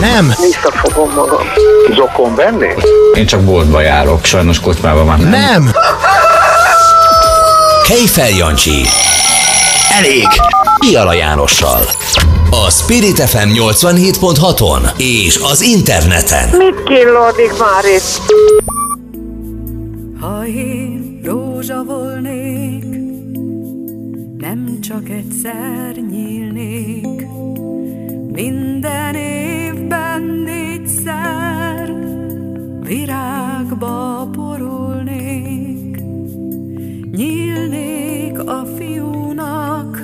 Nem. Visszafogom magam. Zokon venni? Én csak boltba járok, sajnos kocsmában már nem. Nem. Kejfel Jancsi. Elég. Piala Jánossal. A Spirit FM 87.6-on és az interneten. Mit killódik már itt? Ha én rózsa volnék, nem csak egyszer nyílnék, minden virágba porulnék. Nyílnék a fiúnak,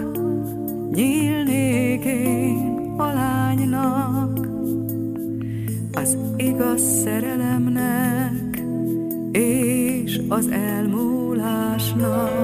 nyílnék én a lánynak, az igaz szerelemnek és az elmúlásnak.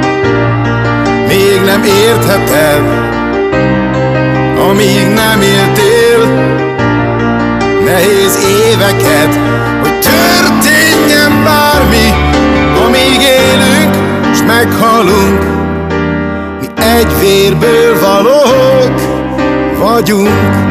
nem értheted, amíg nem éltél nehéz éveket, hogy történjen bármi, amíg élünk, és meghalunk. Mi egy vérből valók vagyunk.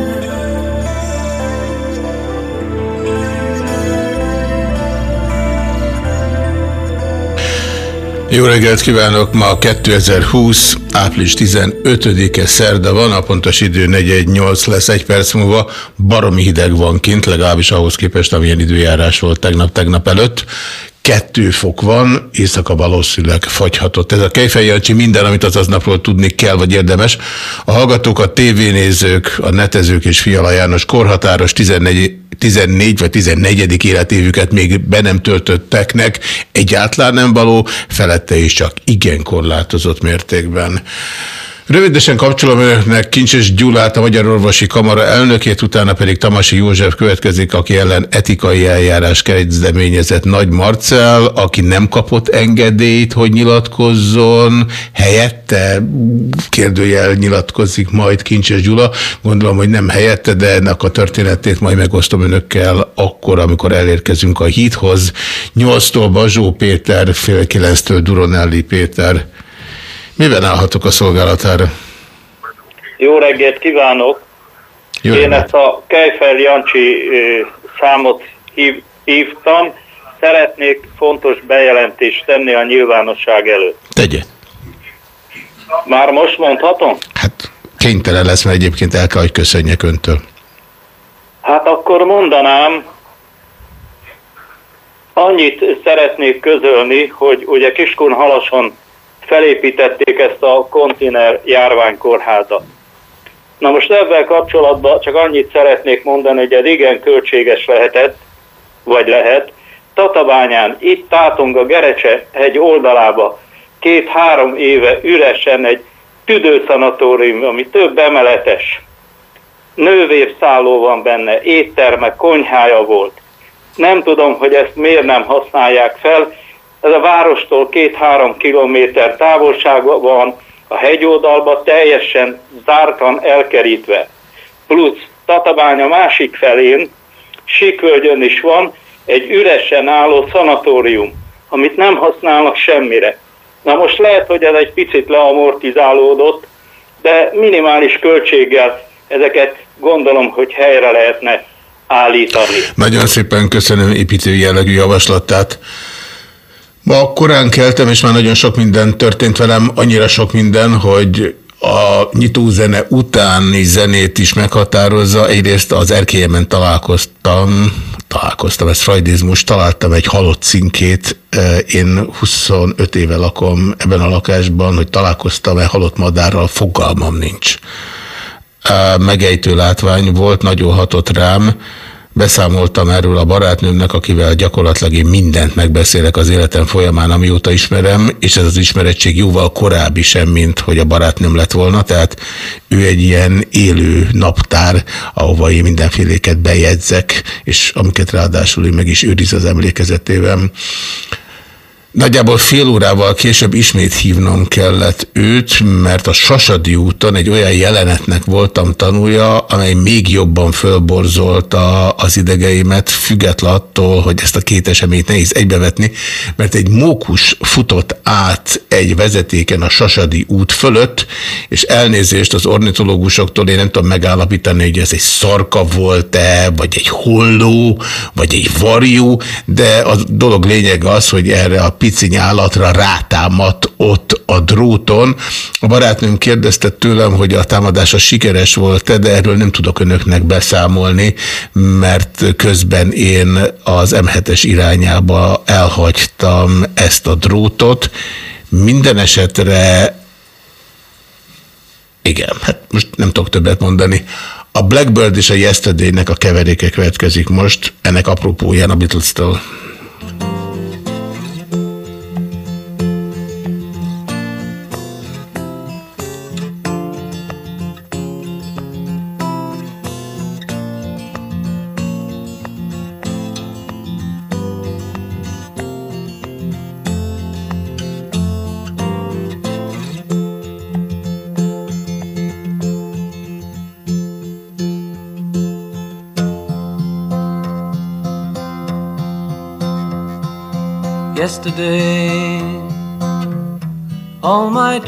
Jó reggelt kívánok! Ma 2020. április 15-e szerda van, a pontos idő 418 lesz egy perc múlva. Baromi hideg van kint, legalábbis ahhoz képest, amilyen időjárás volt tegnap-tegnap előtt. Kettő fok van, éjszaka valószínűleg fagyhatott. Ez a Kejfej Jancsi minden, amit az aznapról tudni kell, vagy érdemes. A hallgatók, a tévénézők, a netezők és Fiala János korhatáros 14, 14 vagy 14. életévüket még be nem töltötteknek egyáltalán nem való, felette is csak igen korlátozott mértékben. Rövidesen kapcsolom önöknek Kincses Gyulát, a Magyar Orvosi Kamara elnökét, utána pedig Tamasi József következik, aki ellen etikai eljárás kezdeményezett Nagy Marcel, aki nem kapott engedélyt, hogy nyilatkozzon, helyette kérdőjel nyilatkozik majd Kincses Gyula. Gondolom, hogy nem helyette, de ennek a történetét majd megosztom önökkel akkor, amikor elérkezünk a híthoz. 8-tól Bazsó Péter, fél 9-től Duronelli Péter. Miben állhatok a szolgálatára? Jó reggelt kívánok! Jó Én reggelt. ezt a Kejfel Jancsi számot hív, hívtam. Szeretnék fontos bejelentést tenni a nyilvánosság előtt. Tegye. Már most mondhatom? Hát kénytelen lesz, mert egyébként el kell, hogy köszönjek öntől. Hát akkor mondanám, annyit szeretnék közölni, hogy ugye Kiskun Halason felépítették ezt a konténer járványkórházat. Na most ebben kapcsolatban csak annyit szeretnék mondani, hogy ez igen költséges lehetett, vagy lehet. Tatabányán, itt tátong a Gerecse hegy oldalába két-három éve üresen egy tüdőszanatórium, ami több emeletes. Nővérszálló van benne, étterme, konyhája volt. Nem tudom, hogy ezt miért nem használják fel. Ez a várostól két-három kilométer távolságban van, a hegyoldalba teljesen zártan elkerítve. Plusz Tatabánya másik felén, Sikvölgyön is van egy üresen álló szanatórium, amit nem használnak semmire. Na most lehet, hogy ez egy picit leamortizálódott, de minimális költséggel ezeket gondolom, hogy helyre lehetne állítani. Nagyon szépen köszönöm építő jellegű javaslatát. Ma korán keltem, és már nagyon sok minden történt velem, annyira sok minden, hogy a nyitózene utáni zenét is meghatározza. Egyrészt az erkélyemen találkoztam, találkoztam, ez freudizmus, találtam egy halott cinkét. Én 25 éve lakom ebben a lakásban, hogy találkoztam-e halott madárral, fogalmam nincs. Megejtő látvány volt, nagyon hatott rám, Beszámoltam erről a barátnőmnek, akivel gyakorlatilag én mindent megbeszélek az életem folyamán, amióta ismerem, és ez az ismerettség jóval korábbi sem, mint hogy a barátnőm lett volna, tehát ő egy ilyen élő naptár, ahova én mindenféléket bejegyzek, és amiket ráadásul ő meg is őriz az emlékezetében. Nagyjából fél órával később ismét hívnom kellett őt, mert a Sasadi úton egy olyan jelenetnek voltam tanulja, amely még jobban fölborzolta az idegeimet, független attól, hogy ezt a két eseményt nehéz egybevetni, mert egy mókus futott át egy vezetéken a Sasadi út fölött, és elnézést az ornitológusoktól, én nem tudom megállapítani, hogy ez egy szarka volt-e, vagy egy holló, vagy egy varjú, de a dolog lényege az, hogy erre a piciny állatra rátámadt ott a dróton. A barátnőm kérdezte tőlem, hogy a támadása sikeres volt-e, de erről nem tudok önöknek beszámolni, mert közben én az M7-es irányába elhagytam ezt a drótot. Minden esetre igen, hát most nem tudok többet mondani. A Blackbird és a Yesterday-nek a keveréke következik most, ennek apropóján a Beatles-től.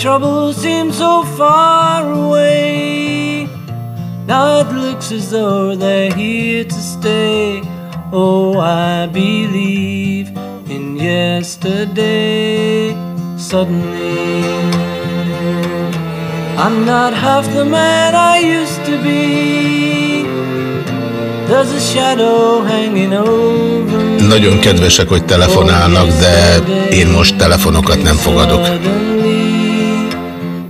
All my troubles seem so far away. Now it looks as though they're here to stay. Oh, I believe in yesterday. Suddenly, I'm not half the man I used to be. There's a shadow hanging over me. Nagyon kedvesek, hogy telefonálnak, de én most telefonokat nem fogadok.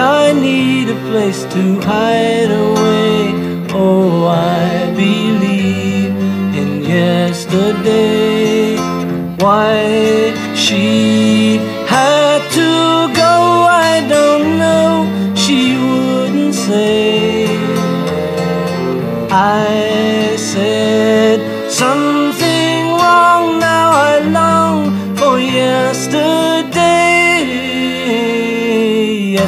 I need a place to hide away. Oh, I believe in yesterday. Why she had to go, I don't know. She wouldn't say. I said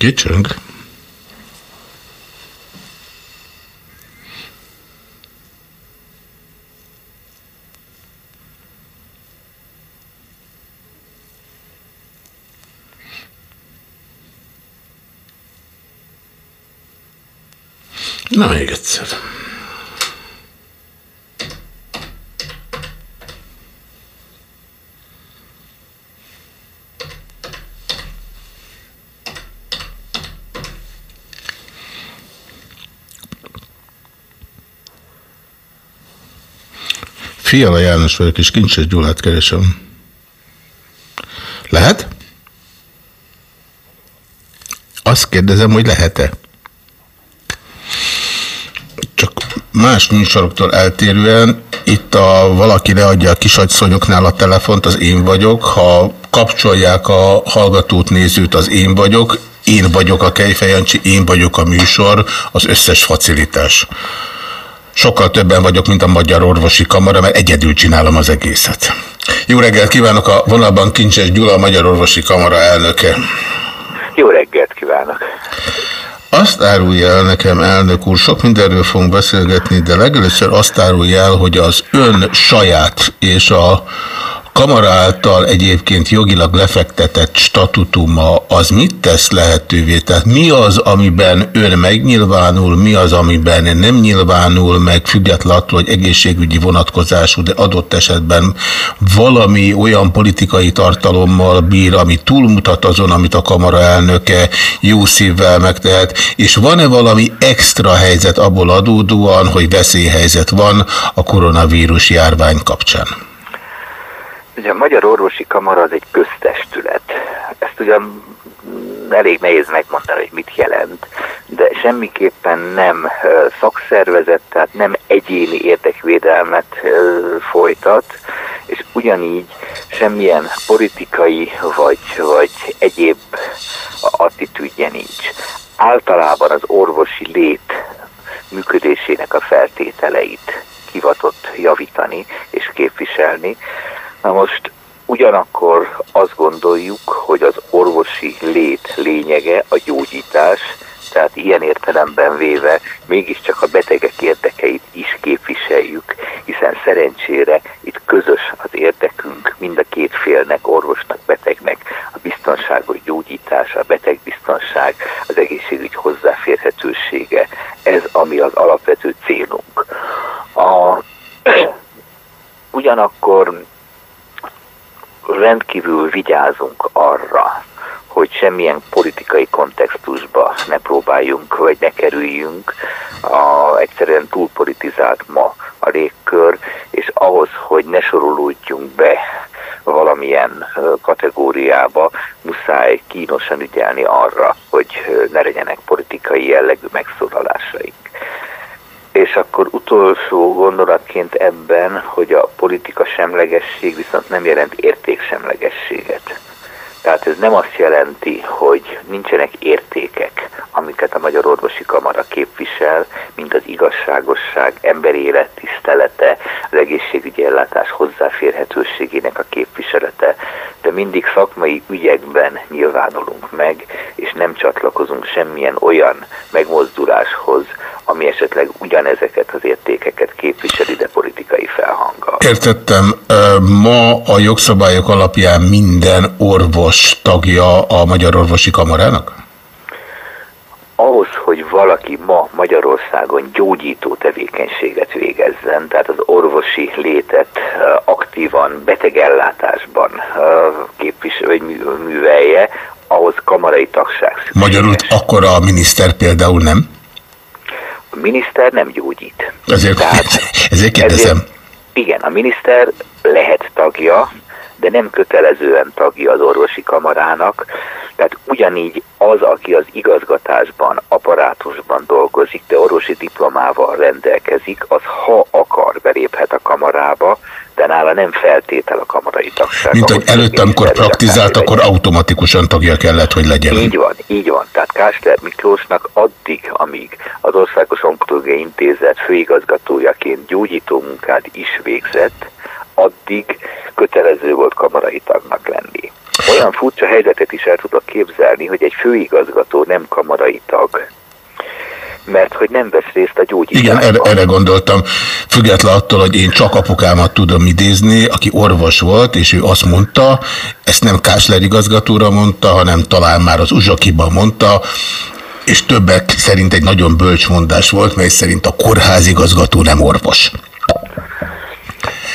Kicsöng. Na, még egyszer. Fiala János vagyok, és Kincses Gyulát keresem. Lehet? Azt kérdezem, hogy lehet-e? Csak más műsoroktól eltérően itt a valaki leadja a kisagyszonyoknál a telefont, az én vagyok. Ha kapcsolják a hallgatót, nézőt, az én vagyok. Én vagyok a Kejfejancsi, én vagyok a műsor, az összes facilitás. Sokkal többen vagyok, mint a Magyar Orvosi Kamara, mert egyedül csinálom az egészet. Jó reggelt kívánok a vonalban Kincses Gyula, a Magyar Orvosi Kamara elnöke. Jó reggelt kívánok! Azt árulja el nekem, elnök úr, sok mindenről fogunk beszélgetni, de legelőször azt árulja el, hogy az ön saját és a kamara által egyébként jogilag lefektetett statutuma az mit tesz lehetővé? Tehát mi az, amiben ön megnyilvánul, mi az, amiben nem nyilvánul meg, függetlenül attól, hogy egészségügyi vonatkozású, de adott esetben valami olyan politikai tartalommal bír, ami túlmutat azon, amit a kamara elnöke jó szívvel megtehet, és van-e valami extra helyzet abból adódóan, hogy veszélyhelyzet van a koronavírus járvány kapcsán? Ugye a Magyar Orvosi Kamara az egy köztestület. Ezt ugyan elég nehéz megmondani, hogy mit jelent, de semmiképpen nem szakszervezet, tehát nem egyéni érdekvédelmet folytat, és ugyanígy semmilyen politikai vagy, vagy egyéb attitűdje nincs. Általában az orvosi lét működésének a feltételeit kivatott javítani és képviselni, Na most ugyanakkor azt gondoljuk, hogy az orvosi lét lényege a gyógyítás, tehát ilyen értelemben véve mégiscsak a betegek érdekeit is képviseljük, hiszen szerencsére itt közös az érdekünk mind a két félnek, orvosnak, betegnek, a biztonságos gyógyítás, a betegbiztonság, az egészségügy hozzáférhetősége, ez ami az alapvető célunk. A, ugyanakkor rendkívül vigyázunk arra, hogy semmilyen politikai kontextusba ne próbáljunk, vagy ne kerüljünk. A, egyszerűen túlpolitizált ma a légkör, és ahhoz, hogy ne sorolódjunk be valamilyen kategóriába, muszáj kínosan ügyelni arra, hogy ne legyenek politikai jellegű megszólalásaink. És akkor utolsó gondolatként ebben, hogy a politika semlegesség viszont nem jelent értéksemlegességet. Tehát ez nem azt jelenti, hogy nincsenek értékek, amiket a Magyar Orvosi Kamara képvisel, mint az igazságosság, emberi élet tisztelete, az egészségügyi ellátás hozzáférhetőségének a képviselete, de mindig szakmai ügyekben nyilvánulunk meg, és nem csatlakozunk semmilyen olyan megmozduláshoz, ami esetleg ugyanezeket az értékeket képviseli, de politikai felhanggal. Értettem. Ma a jogszabályok alapján minden orvos tagja a Magyar Orvosi Kamarának? ahhoz, hogy valaki ma Magyarországon gyógyító tevékenységet végezzen, tehát az orvosi létet aktívan betegellátásban képvisel, vagy mű- művelje, ahhoz kamarai tagság szükséges. Magyarul akkor a miniszter például nem? A miniszter nem gyógyít. Ezért, ezért kérdezem. Ezért, igen, a miniszter lehet tagja, de nem kötelezően tagja az orvosi kamarának, tehát ugyanígy az, aki az igazgatásban, apparátusban dolgozik, de orvosi diplomával rendelkezik, az ha akar beléphet a kamarába, de nála nem feltétel a kamarai tagság. Mint hogy előtte, amikor praktizált, akkor automatikusan tagja kellett, hogy legyen. így van, így van. Tehát Kásler Miklósnak addig, amíg az Országos Onkológiai Intézet főigazgatójaként gyógyító munkát is végzett, addig kötelező volt kamarai tagnak lenni. Olyan furcsa helyzetet is el tudok képzelni, hogy egy főigazgató nem kamarai tag, mert hogy nem vesz részt a gyógyításban. Igen, erre, erre gondoltam. Független attól, hogy én csak apukámat tudom idézni, aki orvos volt, és ő azt mondta, ezt nem Kásler igazgatóra mondta, hanem talán már az Uzsakiban mondta, és többek szerint egy nagyon bölcs mondás volt, mely szerint a kórházigazgató nem orvos.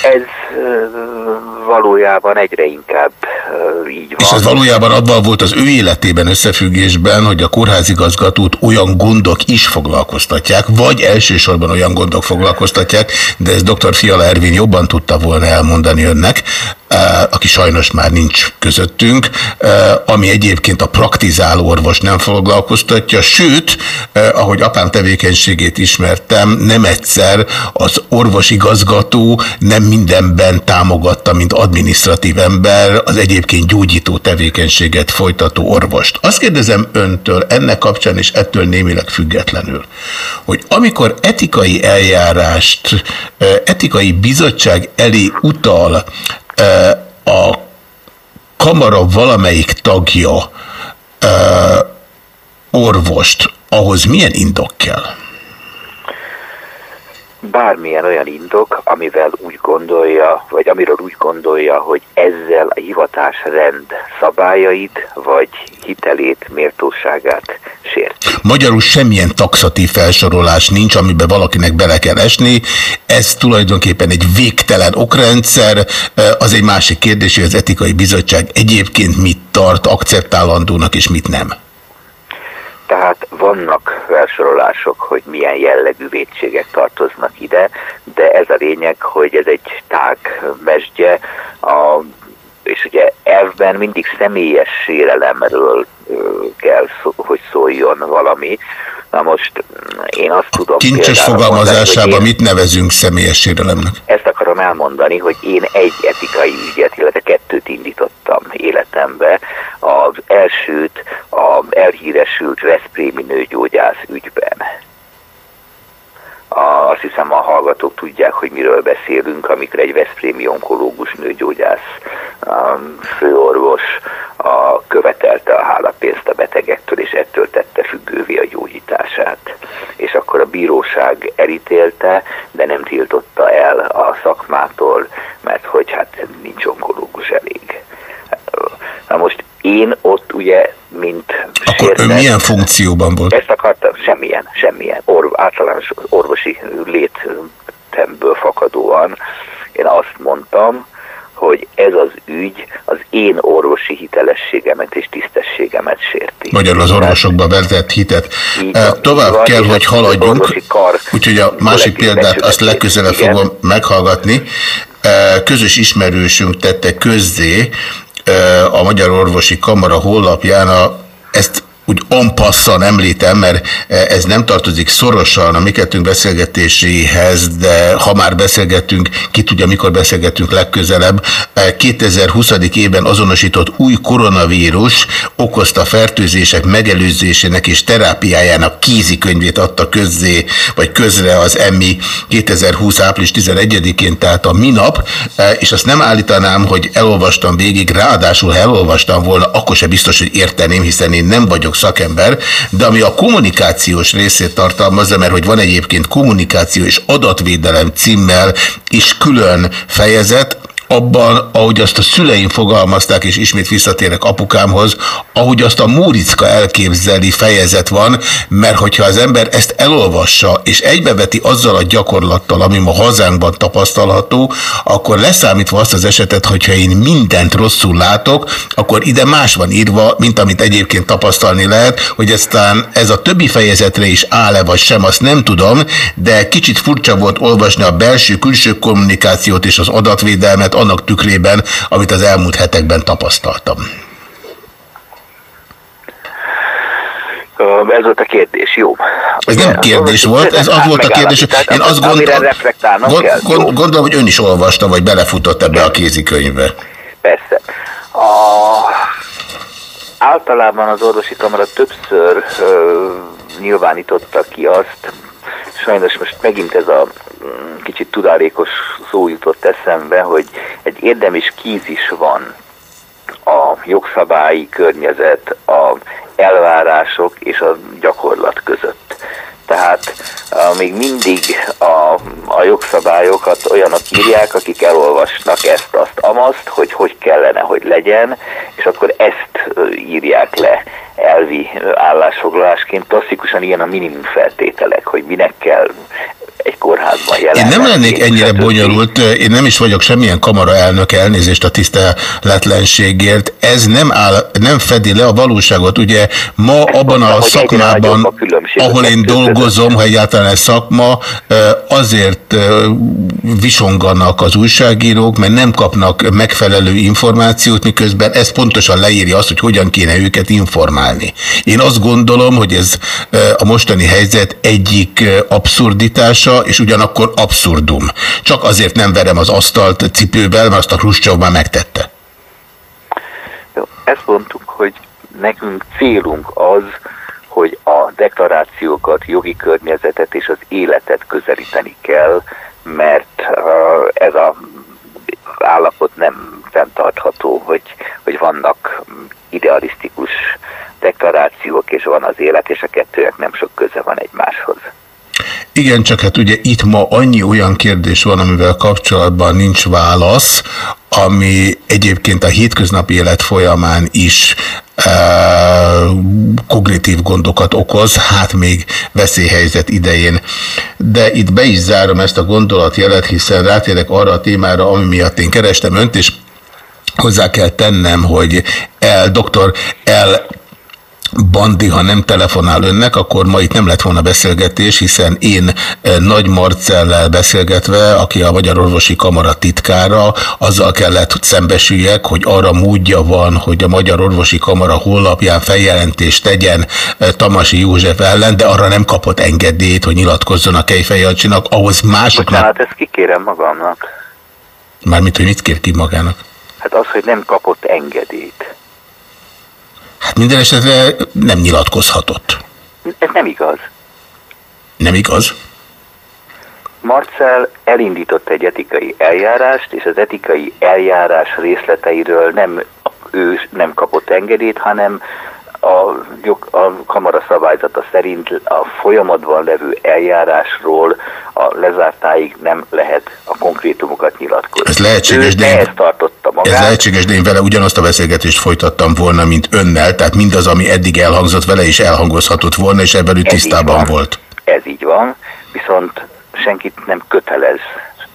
Ez valójában egyre inkább így van. És ez valójában abban volt az ő életében összefüggésben, hogy a kórházigazgatót olyan gondok is foglalkoztatják, vagy elsősorban olyan gondok foglalkoztatják, de ez dr. Fiala Ervin jobban tudta volna elmondani önnek, aki sajnos már nincs közöttünk, ami egyébként a praktizáló orvos nem foglalkoztatja, sőt, ahogy apám tevékenységét ismertem, nem egyszer az orvosigazgató nem mindenben támogatta, mint adminisztratív ember az egyébként gyógyító tevékenységet folytató orvost. Azt kérdezem öntől ennek kapcsán és ettől némileg függetlenül, hogy amikor etikai eljárást, etikai bizottság elé utal a kamara valamelyik tagja orvost, ahhoz milyen indok kell? Bármilyen olyan indok, amivel úgy gondolja, vagy amiről úgy gondolja, hogy ezzel a hivatásrend szabályait, vagy hitelét, méltóságát sérti. Magyarul semmilyen taxatív felsorolás nincs, amiben valakinek bele kell esni. Ez tulajdonképpen egy végtelen okrendszer. Az egy másik kérdés, hogy az etikai bizottság egyébként mit tart akceptálandónak és mit nem. Tehát vannak felsorolások, hogy milyen jellegű védségek tartoznak ide, de ez a lényeg, hogy ez egy tág mesdje, a, és ugye elvben mindig személyes sérelemről kell, hogy szóljon valami. Na most mm, én azt tudom... Kincses például fogalmazásában mondani, mit nevezünk személyes sérelemnek? Ezt akarom elmondani, hogy én egy etikai ügyet, illetve kettőt indítottam életembe. Az elsőt a elhíresült Veszprémi nőgyógyász ügyben. A, azt hiszem a hallgatók tudják, hogy miről beszélünk, amikor egy Veszprémi onkológus nőgyógyász um, főorvos a, követelte a hálapénzt a betegektől, és ettől tette függővé a gyógyítását. És akkor a bíróság elítélte, de nem tiltotta el a szakmától, mert hogy hát nincs onkológus elég. Na most én ott ugye, mint Akkor ön milyen funkcióban volt? Ezt akartam, semmilyen, semmilyen. Orv, általános orvosi létemből fakadóan én azt mondtam, hogy ez az ügy az én orvosi hitelességemet és tisztességemet sérti. Magyarul az orvosokba vetett hitet. Így Tovább van, kell, hogy haladjunk, úgyhogy a másik példát azt legközelebb igen. fogom meghallgatni. Közös ismerősünk tette közzé a Magyar Orvosi Kamara honlapján a, ezt úgy onpasszan említem, mert ez nem tartozik szorosan a mi kettőnk beszélgetéséhez, de ha már beszélgetünk, ki tudja, mikor beszélgetünk legközelebb. 2020. évben azonosított új koronavírus okozta fertőzések megelőzésének és terápiájának kézikönyvét adta közzé, vagy közre az EMI 2020. április 11-én, tehát a minap, és azt nem állítanám, hogy elolvastam végig, ráadásul ha elolvastam volna, akkor se biztos, hogy érteném, hiszen én nem vagyok szakember, de ami a kommunikációs részét tartalmazza, mert hogy van egyébként kommunikáció és adatvédelem címmel is külön fejezet, abban, ahogy azt a szüleim fogalmazták, és ismét visszatérek apukámhoz, ahogy azt a Múricka elképzeli fejezet van, mert hogyha az ember ezt elolvassa, és egybeveti azzal a gyakorlattal, ami ma hazánkban tapasztalható, akkor leszámítva azt az esetet, hogyha én mindent rosszul látok, akkor ide más van írva, mint amit egyébként tapasztalni lehet, hogy aztán ez a többi fejezetre is áll-e vagy sem, azt nem tudom, de kicsit furcsa volt olvasni a belső-külső kommunikációt és az adatvédelmet, annak tükrében, amit az elmúlt hetekben tapasztaltam. Ez volt a kérdés, jó. Ez nem kérdés volt, ez az volt a kérdés. Én azt gondolom, gond, gondolom, hogy ön is olvasta, vagy belefutott ebbe a kézikönyvbe. Persze. A, általában az orvosi kamara többször ö, nyilvánította ki azt, sajnos most megint ez a mm, kicsit tudálékos szó jutott eszembe, hogy egy érdemes kíz is van a jogszabályi környezet, a elvárások és a gyakorlat között. Tehát uh, még mindig a, a jogszabályokat olyanok írják, akik elolvasnak ezt, azt, amaszt, hogy hogy kellene, hogy legyen, és akkor ezt írják le elvi állásfoglalásként. Klasszikusan ilyen a minimum feltételek, hogy minek kell egy kórházban jelen. Én nem lennék ennyire bonyolult, én nem is vagyok semmilyen kamara elnök, elnézést a tiszteletlenségért. Ez nem, áll, nem fedi le a valóságot. Ugye ma Ezt abban mondtam, a szakmában, a ahol én dolgozom, ha egyáltalán ez szakma, azért visonganak az újságírók, mert nem kapnak megfelelő információt, miközben ez pontosan leírja azt, hogy hogyan kéne őket informálni. Én azt gondolom, hogy ez a mostani helyzet egyik abszurditása, és ugyanakkor abszurdum. Csak azért nem verem az asztalt cipővel, mert azt a Kruscsov már megtette. Jó, ezt mondtuk, hogy nekünk célunk az, hogy a deklarációkat, jogi környezetet és az életet közelíteni kell, mert uh, ez a állapot nem fenntartható, hogy, hogy vannak idealisztikus deklarációk, és van az élet, és a kettőnek nem sok köze van egymáshoz. Igen, csak hát ugye itt ma annyi olyan kérdés van, amivel kapcsolatban nincs válasz, ami egyébként a hétköznapi élet folyamán is kognitív gondokat okoz, hát még veszélyhelyzet idején. De itt be is zárom ezt a gondolatjelet, hiszen rátérek arra a témára, ami miatt én kerestem önt, és hozzá kell tennem, hogy el, doktor, el Bandi, ha nem telefonál önnek, akkor ma itt nem lett volna beszélgetés, hiszen én eh, Nagy Marcellel beszélgetve, aki a Magyar Orvosi Kamara titkára, azzal kellett szembesüljek, hogy arra módja van, hogy a Magyar Orvosi Kamara honlapján feljelentést tegyen eh, Tamasi József ellen, de arra nem kapott engedélyt, hogy nyilatkozzon a Kejfej Jancsinak, ahhoz másoknak... Hát ezt kikérem magamnak. Mármint, hogy mit kér ki magának? Hát az, hogy nem kapott engedélyt. Hát minden esetre nem nyilatkozhatott. Ez nem igaz. Nem igaz? Marcel elindított egy etikai eljárást, és az etikai eljárás részleteiről nem ő nem kapott engedélyt, hanem a, jog, a kamara szabályzata szerint a folyamatban levő eljárásról a lezártáig nem lehet a konkrétumokat nyilatkozni. Ez lehetséges, de én, tartotta magát. Ez lehetséges, de én vele ugyanazt a beszélgetést folytattam volna, mint önnel, tehát mindaz, ami eddig elhangzott vele is elhangozhatott volna, és ebben ő tisztában volt. Ez így van, viszont senkit nem kötelez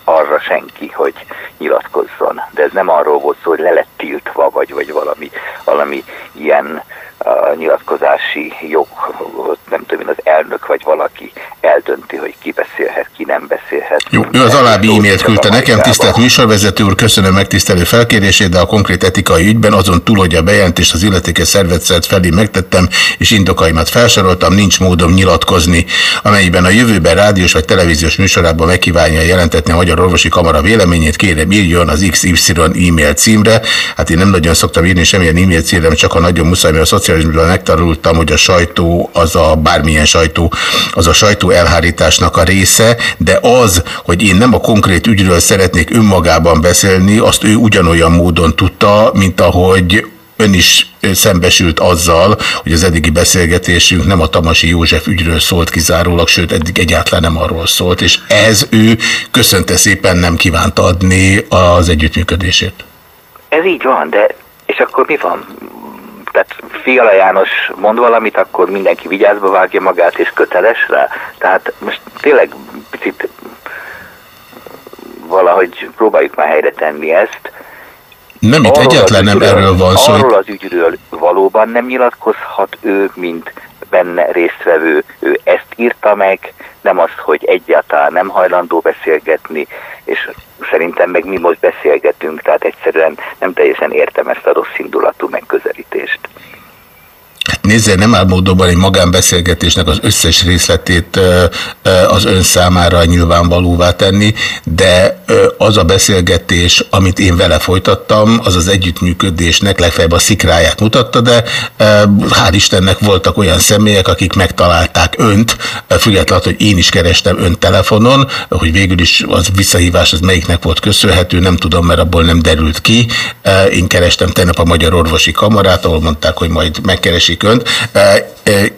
arra senki, hogy nyilatkozzon. De ez nem arról volt szó, hogy le lett tiltva, vagy, vagy valami, valami ilyen a nyilatkozási jogot, nem tudom én, az elnök vagy valaki eldönti, hogy ki beszélhet, ki nem beszélhet. Jó, ő az alábbi e-mailt küldte nekem, tisztelt műsorvezető úr, köszönöm megtisztelő felkérését, de a konkrét etikai ügyben azon túl, hogy a bejelentést az illetékes szervezet felé megtettem, és indokaimat felsoroltam, nincs módom nyilatkozni, amelyben a jövőben rádiós vagy televíziós műsorában megkívánja jelentetni a Magyar Orvosi Kamara véleményét, kérem írjon az XY e-mail címre. Hát én nem nagyon szoktam írni semmilyen e-mail címre, csak a nagyon muszáj, mert a szocializmusban megtanultam, hogy a sajtó, az a bármilyen sajtó, az a sajtó elhárításnak a része, de az, hogy én nem a konkrét ügyről szeretnék önmagában beszélni, azt ő ugyanolyan módon tudta, mint ahogy ön is szembesült azzal, hogy az eddigi beszélgetésünk nem a Tamasi József ügyről szólt kizárólag, sőt eddig egyáltalán nem arról szólt, és ez ő köszönte szépen nem kívánta adni az együttműködését. Ez így van, de és akkor mi van? Tehát Fiala János mond valamit, akkor mindenki vigyázba vágja magát és köteles rá. Tehát most tényleg picit valahogy próbáljuk már helyre tenni ezt. Nem, itt egyáltalán nem erről van szó. Arról az ügyről valóban nem nyilatkozhat ő, mint benne résztvevő. Ő ezt írta meg, nem az, hogy egyáltalán nem hajlandó beszélgetni, és szerintem meg mi most beszélgetünk, tehát egyszerűen nem teljesen értem ezt a rossz indulatú megközelítést. Nézze, nem áll módonban egy magánbeszélgetésnek az összes részletét az ön számára nyilvánvalóvá tenni, de az a beszélgetés, amit én vele folytattam, az az együttműködésnek legfeljebb a szikráját mutatta, de hál' Istennek voltak olyan személyek, akik megtalálták önt, függetlenül, hogy én is kerestem önt telefonon, hogy végül is az visszahívás az melyiknek volt köszönhető, nem tudom, mert abból nem derült ki. Én kerestem tegnap a Magyar Orvosi Kamarát, ahol mondták, hogy majd megkeresik önt.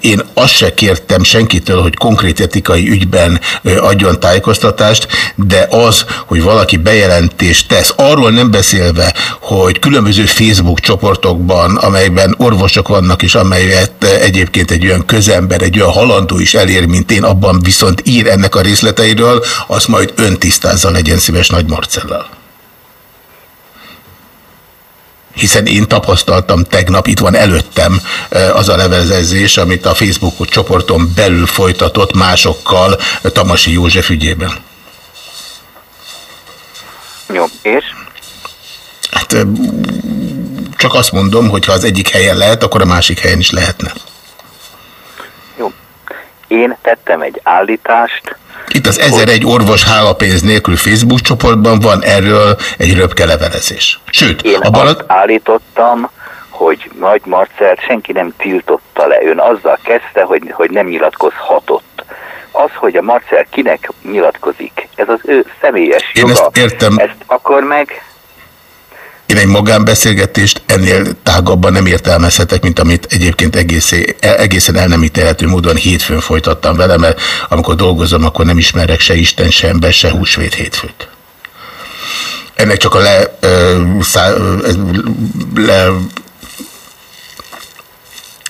Én azt se kértem senkitől, hogy konkrét etikai ügyben adjon tájékoztatást, de az, hogy valaki bejelentést tesz, arról nem beszélve, hogy különböző Facebook csoportokban, amelyben orvosok vannak, és amelyet egyébként egy olyan közember, egy olyan halandó is elér, mint én, abban viszont ír ennek a részleteiről, azt majd ön tisztázza, legyen szíves Nagy Marcellal hiszen én tapasztaltam tegnap, itt van előttem az a levelezés, amit a Facebook csoporton belül folytatott másokkal Tamasi József ügyében. Jó, és? Hát csak azt mondom, hogy ha az egyik helyen lehet, akkor a másik helyen is lehetne. Jó. Én tettem egy állítást, itt az 1001 orvos hálapénz nélkül Facebook csoportban van erről egy röpke levelezés. Sőt, Én a balat... azt állítottam, hogy Nagy Marcel senki nem tiltotta le. Ön azzal kezdte, hogy, hogy nem nyilatkozhatott. Az, hogy a Marcel kinek nyilatkozik, ez az ő személyes Én joga. ezt értem. Ezt akkor meg én egy magánbeszélgetést ennél tágabban nem értelmezhetek, mint amit egyébként egészen, egészen el nem ítélhető módon hétfőn folytattam vele, mert amikor dolgozom, akkor nem ismerek se Isten, se ember, se húsvét hétfőt. Ennek csak a le, le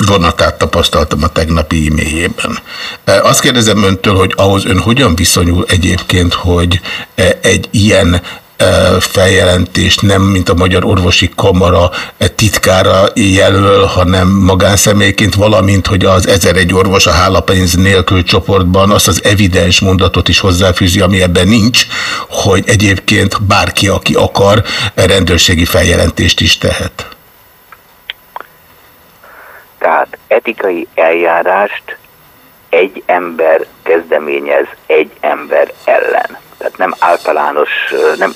vonatát tapasztaltam a tegnapi e-mailjében. Azt kérdezem öntől, hogy ahhoz ön hogyan viszonyul egyébként, hogy egy ilyen feljelentést nem, mint a Magyar Orvosi Kamara titkára jelöl, hanem magánszemélyként, valamint, hogy az 1001 orvos a hálapénz nélkül csoportban azt az evidens mondatot is hozzáfűzi, ami ebben nincs, hogy egyébként bárki, aki akar, rendőrségi feljelentést is tehet. Tehát etikai eljárást egy ember kezdeményez egy ember ellen tehát nem általános, nem,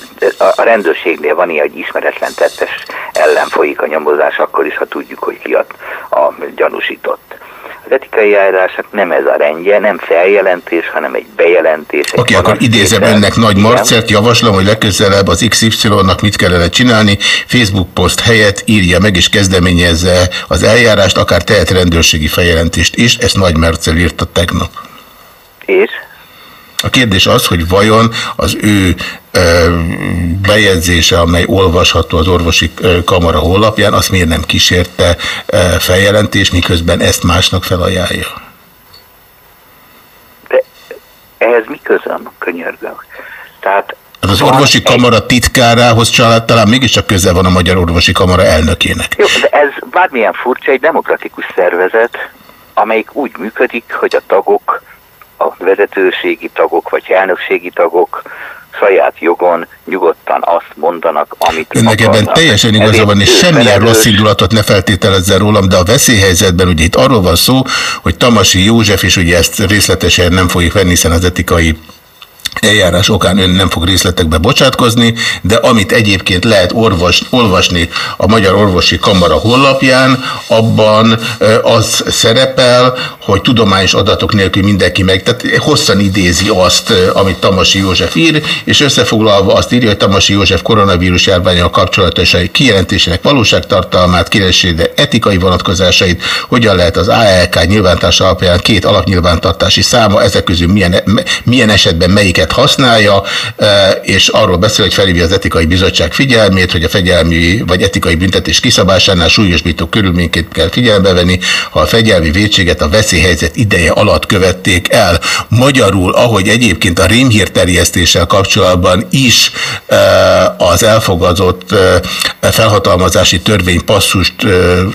a rendőrségnél van ilyen, hogy ismeretlen tettes ellen folyik a nyomozás, akkor is, ha tudjuk, hogy ki a, a gyanúsított. Az etikai eljárásnak nem ez a rendje, nem feljelentés, hanem egy bejelentés. Oké, okay, akkor idézem önnek Nagy Marcert, javaslom, hogy legközelebb az XY-nak mit kellene csinálni, Facebook poszt helyett írja meg és kezdeményezze az eljárást, akár tehet rendőrségi feljelentést is, ezt Nagy Marcel írta tegnap. És? A kérdés az, hogy vajon az ő bejegyzése, amely olvasható az orvosi kamara honlapján, azt miért nem kísérte feljelentés, miközben ezt másnak felajánlja? De ehhez mi közöm? Tehát Hát az orvosi kamara titkárához család talán mégiscsak közel van a Magyar Orvosi Kamara elnökének. Jó, de ez bármilyen furcsa, egy demokratikus szervezet, amelyik úgy működik, hogy a tagok, a vezetőségi tagok vagy elnökségi tagok saját jogon nyugodtan azt mondanak, amit Önnek ebben teljesen igaza van, és semmilyen felelős. rossz indulatot ne feltételezzen rólam, de a veszélyhelyzetben ugye itt arról van szó, hogy Tamasi József, és ugye ezt részletesen nem fogjuk venni, hiszen az etikai eljárás okán ön nem fog részletekbe bocsátkozni, de amit egyébként lehet orvos, olvasni a Magyar Orvosi Kamara honlapján, abban az szerepel, hogy tudományos adatok nélkül mindenki meg, tehát hosszan idézi azt, amit Tamasi József ír, és összefoglalva azt írja, hogy Tamasi József koronavírus járványal kapcsolatos kijelentésének valóságtartalmát, kijelentésének etikai vonatkozásait, hogyan lehet az ALK nyilvántartása alapján két alapnyilvántartási száma, ezek közül milyen, milyen esetben melyiket használja, e, és arról beszél, hogy felhívja az etikai bizottság figyelmét, hogy a fegyelmi vagy etikai büntetés kiszabásánál súlyosbító körülményként kell figyelembe venni, ha a fegyelmi vétséget a veszélyhelyzet ideje alatt követték el. Magyarul, ahogy egyébként a rémhír terjesztéssel kapcsolatban is e, az elfogadott e, felhatalmazási törvény passzust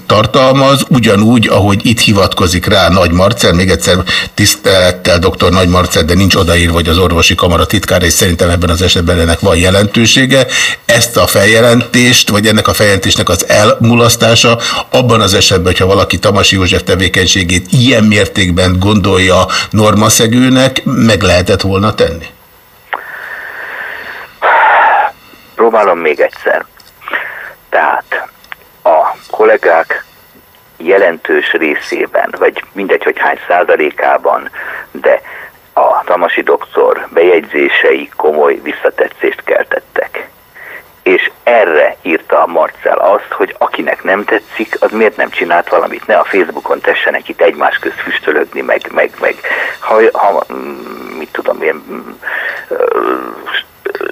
tartalmaz, ugyanúgy, ahogy itt hivatkozik rá Nagy Marcel, még egyszer tisztelettel dr. Nagy Marcel, de nincs odaírva, hogy az orvosi kamara titkára, és szerintem ebben az esetben ennek van jelentősége. Ezt a feljelentést, vagy ennek a feljelentésnek az elmulasztása, abban az esetben, hogyha valaki Tamasi József tevékenységét ilyen mértékben gondolja normaszegőnek, meg lehetett volna tenni? Próbálom még egyszer. Tehát a kollégák jelentős részében, vagy mindegy, hogy hány százalékában, de a Tamasi doktor bejegyzései komoly visszatetszést keltettek. És erre írta a Marcel azt, hogy akinek nem tetszik, az miért nem csinált valamit, ne a Facebookon tessenek itt egymás közt füstölögni, meg, meg, meg ha, ha mm, mit tudom én, mm,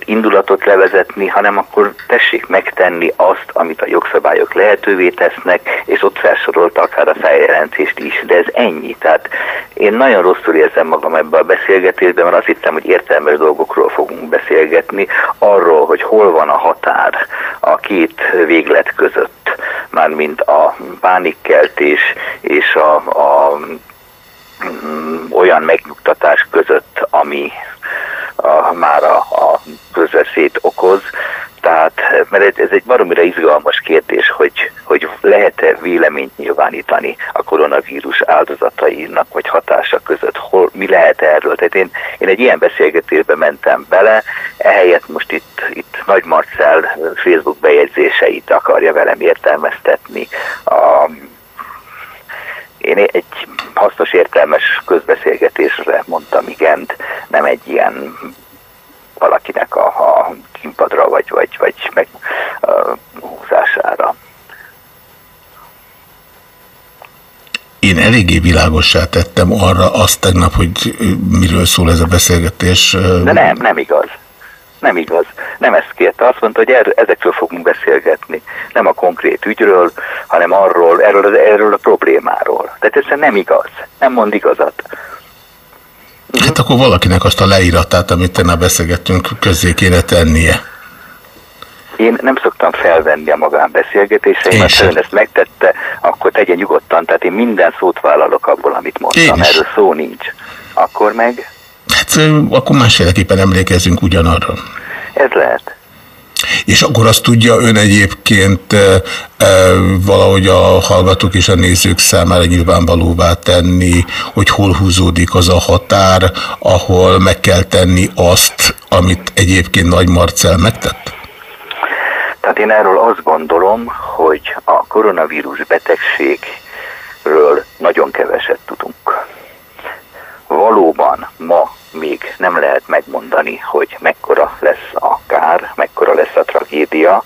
indulatot levezetni, hanem akkor tessék megtenni azt, amit a jogszabályok lehetővé tesznek, és ott felsorolta akár a feljelentést is, de ez ennyi. Tehát én nagyon rosszul érzem magam ebbe a beszélgetésben, mert azt hittem, hogy értelmes dolgokról fogunk beszélgetni, arról, hogy hol van a határ a két véglet között, mármint a pánikkeltés és a, a olyan megnyugtatás között, ami a, már a, a közveszélyt okoz. Tehát, mert ez- egy baromira izgalmas kérdés, hogy, hogy lehet-e véleményt nyilvánítani a koronavírus áldozatainak vagy hatása között, hol, mi lehet erről. Tehát én, én egy ilyen beszélgetésbe mentem bele, ehelyett most itt, itt Nagy Marcel Facebook bejegyzéseit akarja velem értelmeztetni. A, én egy hasznos, értelmes közbeszélgetésre mondtam igent, nem egy ilyen valakinek a, a kimpadra vagy, vagy, vagy meg a húzására. Én eléggé világossá tettem arra azt tegnap, hogy miről szól ez a beszélgetés. De nem, nem igaz. Nem igaz. Nem ezt kérte. Azt mondta, hogy erről, ezekről fogunk beszélgetni. Nem a konkrét ügyről, hanem arról, erről, erről a problémáról. Tehát ez nem igaz. Nem mond igazat. Hát akkor valakinek azt a leíratát, amit tegnap beszélgettünk, közzé kéne tennie. Én nem szoktam felvenni a magánbeszélgetéseimet, ha ön ezt megtette, akkor tegye nyugodtan, tehát én minden szót vállalok abból, amit mondtam, erről szó nincs. Akkor meg Hát akkor másféleképpen emlékezzünk ugyanarra. ez lehet. És akkor azt tudja ön egyébként e, e, valahogy a hallgatók és a nézők számára nyilvánvalóvá tenni, hogy hol húzódik az a határ, ahol meg kell tenni azt, amit egyébként Nagy Marcel megtett? Tehát én erről azt gondolom, hogy a koronavírus betegségről nagyon keveset tudunk. Valóban ma még nem lehet megmondani, hogy mekkora lesz a kár, mekkora lesz a tragédia.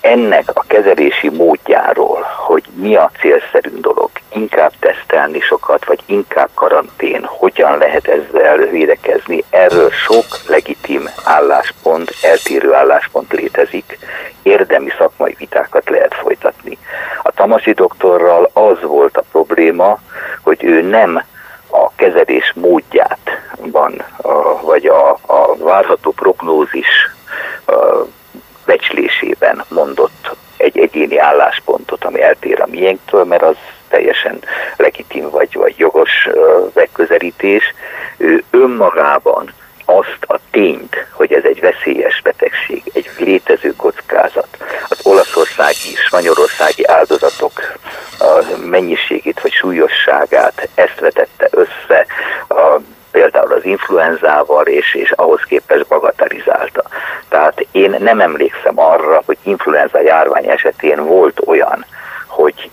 Ennek a kezelési módjáról, hogy mi a célszerű dolog, inkább tesztelni sokat, vagy inkább karantén, hogyan lehet ezzel védekezni, erről sok legitim álláspont, eltérő álláspont létezik, érdemi szakmai vitákat lehet folytatni. A Tamasi doktorral az volt a probléma, hogy ő nem a kezelés módját van, vagy a, a várható prognózis becslésében mondott egy egyéni álláspontot, ami eltér a miénktől, mert az teljesen legitim vagy, vagy jogos megközelítés. Ő önmagában azt a tényt, hogy ez egy veszélyes betegség, egy létező kockázat, az olaszországi, spanyolországi áldozatok mennyiségét vagy súlyosságát, ezt vetette össze a, például az influenzával, és, és ahhoz képest bagatelizálta. Tehát én nem emlékszem arra, hogy influenza járvány esetén volt olyan, hogy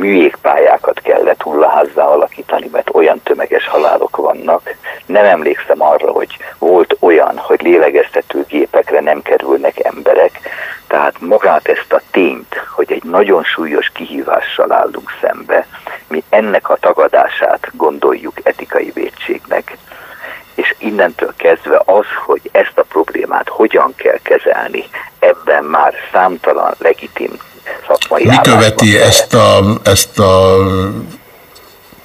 műjégpályákat kellett hullaházzá alakítani, mert olyan tömeges halálok vannak. Nem emlékszem arra, hogy volt olyan, hogy lélegeztető gépekre nem kerülnek emberek. Tehát magát ezt a tényt, hogy egy nagyon súlyos kihívással állunk szembe, mi ennek a tagadását gondoljuk etikai védségnek, és innentől kezdve az, hogy ezt a problémát hogyan kell kezelni, ebben már számtalan legitim szakmai Mi követi ezt a, ezt a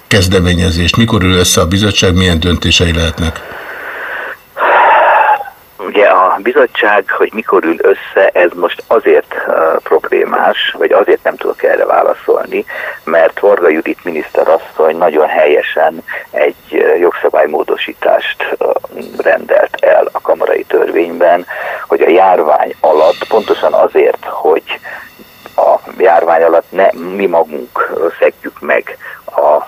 kezdeményezést? Mikor ül össze a bizottság, milyen döntései lehetnek? Ugye a bizottság, hogy mikor ül össze, ez most azért uh, problémás, vagy azért nem tudok erre válaszolni, mert Varga Judit miniszterasszony nagyon helyesen egy uh, jogszabálymódosítást uh, rendelt el a kamarai törvényben, hogy a járvány alatt pontosan azért, hogy a járvány alatt ne mi magunk szedjük meg a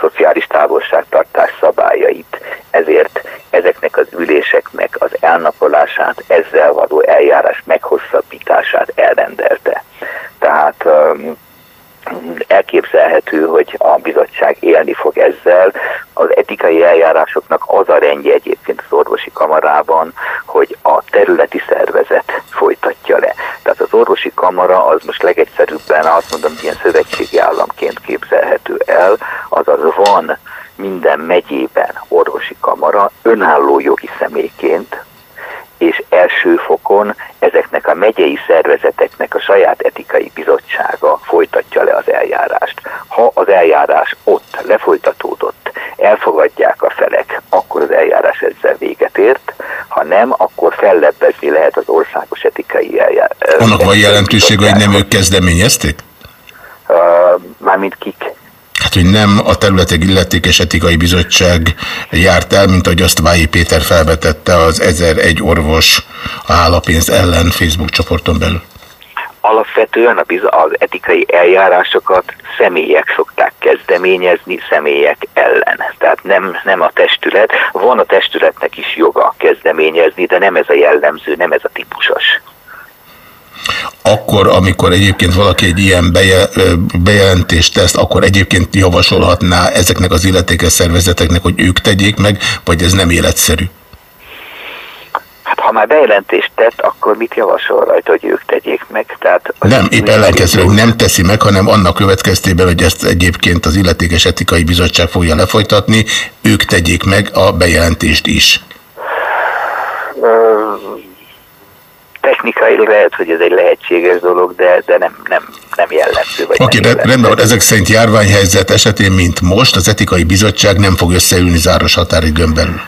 szociális távolságtartás szabályait, ezért ezeknek az üléseknek az elnapolását, ezzel való eljárás meghosszabbítását elrendelte. Tehát elképzelhető, hogy a bizottság élni fog ezzel. Az etikai eljárásoknak az a rendje egyébként az orvosi kamarában, hogy a területi szervezet folytatja le. Tehát az orvosi kamara az most legegyszerűbben azt mondom, ilyen szövetségi államként képzelhető el, azaz van minden megyében orvosi kamara önálló jogi személyként, és első fokon ezeknek a megyei szervezeteknek a saját etikai bizottsága folytatja le eljárást. Ha az eljárás ott lefolytatódott, elfogadják a felek, akkor az eljárás ezzel véget ért, ha nem, akkor fellebbezni lehet az országos etikai eljárás. Annak van jelentősége, hogy nem ők kezdeményezték? Uh, mármint kik? Hát, hogy nem a területek illetékes etikai bizottság járt el, mint ahogy azt Vályi Péter felvetette az 1001 orvos a állapénz ellen Facebook csoporton belül. Alapvetően az etikai eljárásokat személyek szokták kezdeményezni személyek ellen. Tehát nem, nem a testület. Van a testületnek is joga kezdeményezni, de nem ez a jellemző, nem ez a típusos akkor, amikor egyébként valaki egy ilyen beje, bejelentést tesz, akkor egyébként javasolhatná ezeknek az illetékes szervezeteknek, hogy ők tegyék meg, vagy ez nem életszerű? Már bejelentést tett, akkor mit javasol rajta, hogy ők tegyék meg? Tehát nem, épp ellenkezőleg nem teszi meg, hanem annak következtében, hogy ezt egyébként az illetékes etikai bizottság fogja lefolytatni, ők tegyék meg a bejelentést is technikailag lehet, hogy ez egy lehetséges dolog, de, de nem, nem, nem jellemző. Oké, okay, rendben van, ezek szerint járványhelyzet esetén, mint most, az etikai bizottság nem fog összeülni záros határidőn belül.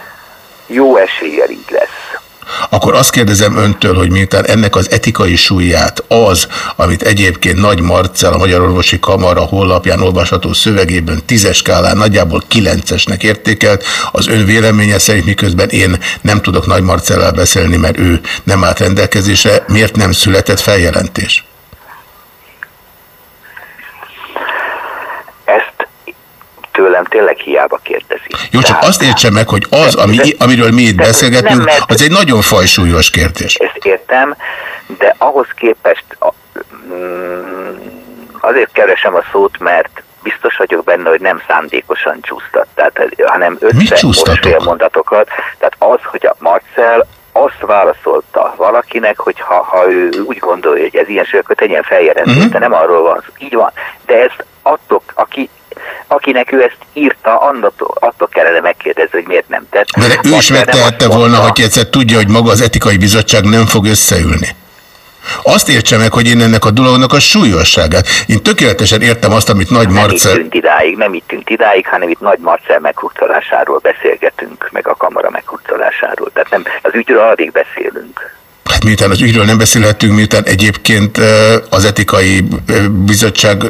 Jó eséllyel így lesz akkor azt kérdezem öntől, hogy miután ennek az etikai súlyát az, amit egyébként Nagy Marcel, a Magyar Orvosi Kamara honlapján olvasható szövegében tízes skálán nagyjából kilencesnek értékelt, az ön véleménye szerint miközben én nem tudok Nagy Marcellel beszélni, mert ő nem állt rendelkezésre, miért nem született feljelentés? Tőlem tényleg hiába kérdezi. Jó, csak azt értse meg, hogy az, ami, amiről mi itt beszélgetünk, nem, az egy nagyon fajsúlyos kérdés. Ezt értem, de ahhoz képest mm, azért keresem a szót, mert biztos vagyok benne, hogy nem szándékosan csúsztat, tehát, hanem össze mondatokat. Tehát az, hogy a Marcel azt válaszolta valakinek, hogy ha, ha ő úgy gondolja, hogy ez ilyen sőköt, tegyen feljelentés, uh-huh. de nem arról van Így van. De ezt attól, aki akinek ő ezt írta, attól, attól kellene megkérdezni, hogy miért nem tett. De ő is megtehette volna, hogy egyszer tudja, hogy maga az etikai bizottság nem fog összeülni. Azt értse meg, hogy én ennek a dolognak a súlyosságát. Én tökéletesen értem azt, amit Nagy Nem Marcel... itt tűnt idáig, nem itt tűnt idáig, hanem itt Nagy Marcel meghurcolásáról beszélgetünk, meg a kamara meghurcolásáról. Tehát nem, az ügyről addig beszélünk. Hát miután az ügyről nem beszélhetünk, miután egyébként ö, az etikai ö, bizottság,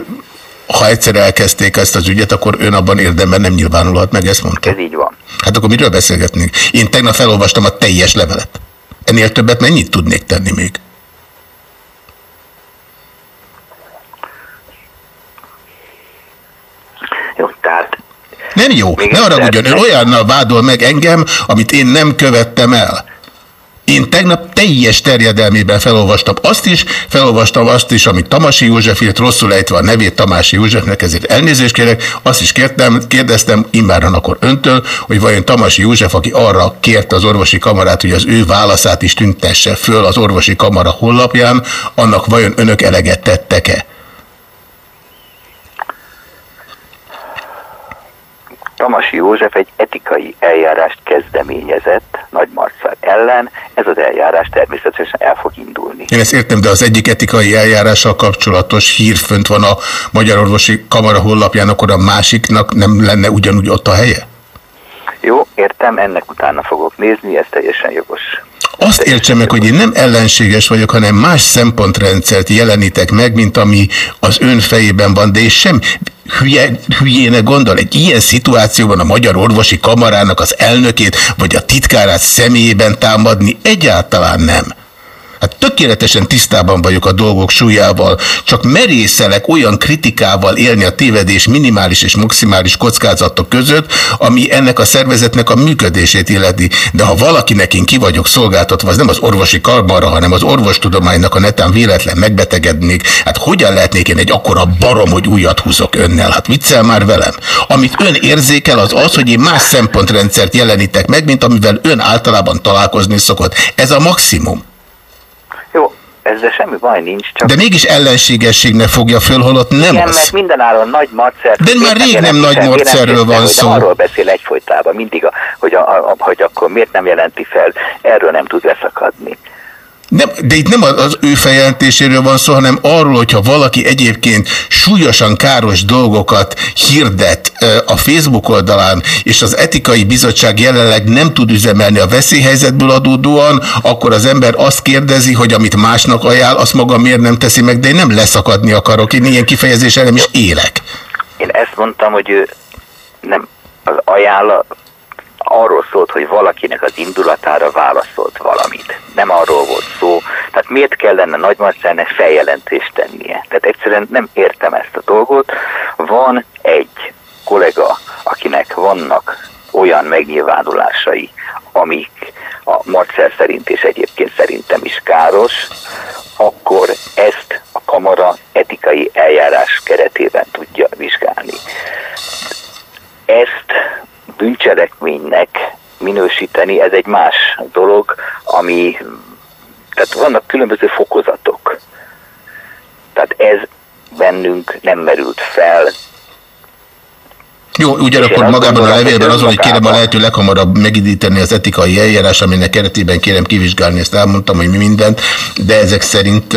ha egyszer elkezdték ezt az ügyet, akkor ön abban érdemben nem nyilvánulhat meg, ezt mondta. Ez így van. Hát akkor miről beszélgetnénk? Én tegnap felolvastam a teljes levelet. Ennél többet mennyit tudnék tenni még? Jó, tehát Nem jó, ne haragudjon, ön olyannal vádol meg engem, amit én nem követtem el. Én tegnap teljes terjedelmében felolvastam azt is, felolvastam azt is, amit Tamasi József írt, rosszul ejtve a nevét Tamási Józsefnek, ezért elnézést kérek. Azt is kértem, kérdeztem immáron akkor öntől, hogy vajon Tamasi József, aki arra kérte az orvosi kamarát, hogy az ő válaszát is tüntesse föl az orvosi kamara honlapján, annak vajon önök eleget tettek-e? Tamasi József egy etikai eljárást kezdeményezett Nagy Marcel ellen, ez az eljárás természetesen el fog indulni. Én ezt értem, de az egyik etikai eljárással kapcsolatos hír fönt van a Magyar Orvosi Kamara honlapján, akkor a másiknak nem lenne ugyanúgy ott a helye? Jó, értem, ennek utána fogok nézni, ez teljesen jogos. Azt értse meg, hogy én nem ellenséges vagyok, hanem más szempontrendszert jelenítek meg, mint ami az ön fejében van, de és sem hülye, hülyének gondol egy ilyen szituációban a Magyar Orvosi Kamarának az elnökét, vagy a titkárát személyében támadni egyáltalán nem. Hát tökéletesen tisztában vagyok a dolgok súlyával, csak merészelek olyan kritikával élni a tévedés minimális és maximális kockázatok között, ami ennek a szervezetnek a működését illeti. De ha valakinek én ki vagyok szolgáltatva, az nem az orvosi karmara, hanem az orvostudománynak a netán véletlen megbetegednék, hát hogyan lehetnék én egy akkora barom, hogy újat húzok önnel? Hát viccel már velem. Amit ön érzékel, az az, hogy én más szempontrendszert jelenítek meg, mint amivel ön általában találkozni szokott. Ez a maximum. Ezzel semmi baj nincs, csak... De mégis ellenségességnek fogja föl, holott nem Igen, az. mert mindenáron nagy Marcel... De már rég nem nagy Marcelről van szó. Arról beszél egyfolytában mindig, a, hogy, a, a, hogy akkor miért nem jelenti fel, erről nem tud leszakadni. Nem, de itt nem az- ő feljelentéséről van szó, hanem arról, hogyha valaki egyébként súlyosan káros dolgokat hirdet a Facebook oldalán, és az etikai bizottság jelenleg nem tud üzemelni a veszélyhelyzetből adódóan, akkor az ember azt kérdezi, hogy amit másnak ajánl, azt maga miért nem teszi meg, de én nem leszakadni akarok, én ilyen kifejezéssel nem is élek. Én ezt mondtam, hogy ő nem az ajánlat arról szólt, hogy valakinek az indulatára válaszolt valamit. Nem arról volt szó. Tehát miért kellene Nagy Marcelnek feljelentést tennie? Tehát egyszerűen nem értem ezt a dolgot. Van egy kollega, akinek vannak olyan megnyilvánulásai, amik a Marcel szerint és egyébként szerintem is káros, akkor ezt a kamara etikai eljárás keretében tudja vizsgálni. Ezt bűncselekménynek minősíteni, ez egy más dolog, ami, tehát vannak különböző fokozatok. Tehát ez bennünk nem merült fel, Jó, ugyanakkor magában a levélben azon, hogy kérem a lehető leghamarabb megindítani az etikai eljárás, aminek keretében kérem kivizsgálni, ezt elmondtam, hogy mi mindent, de ezek szerint,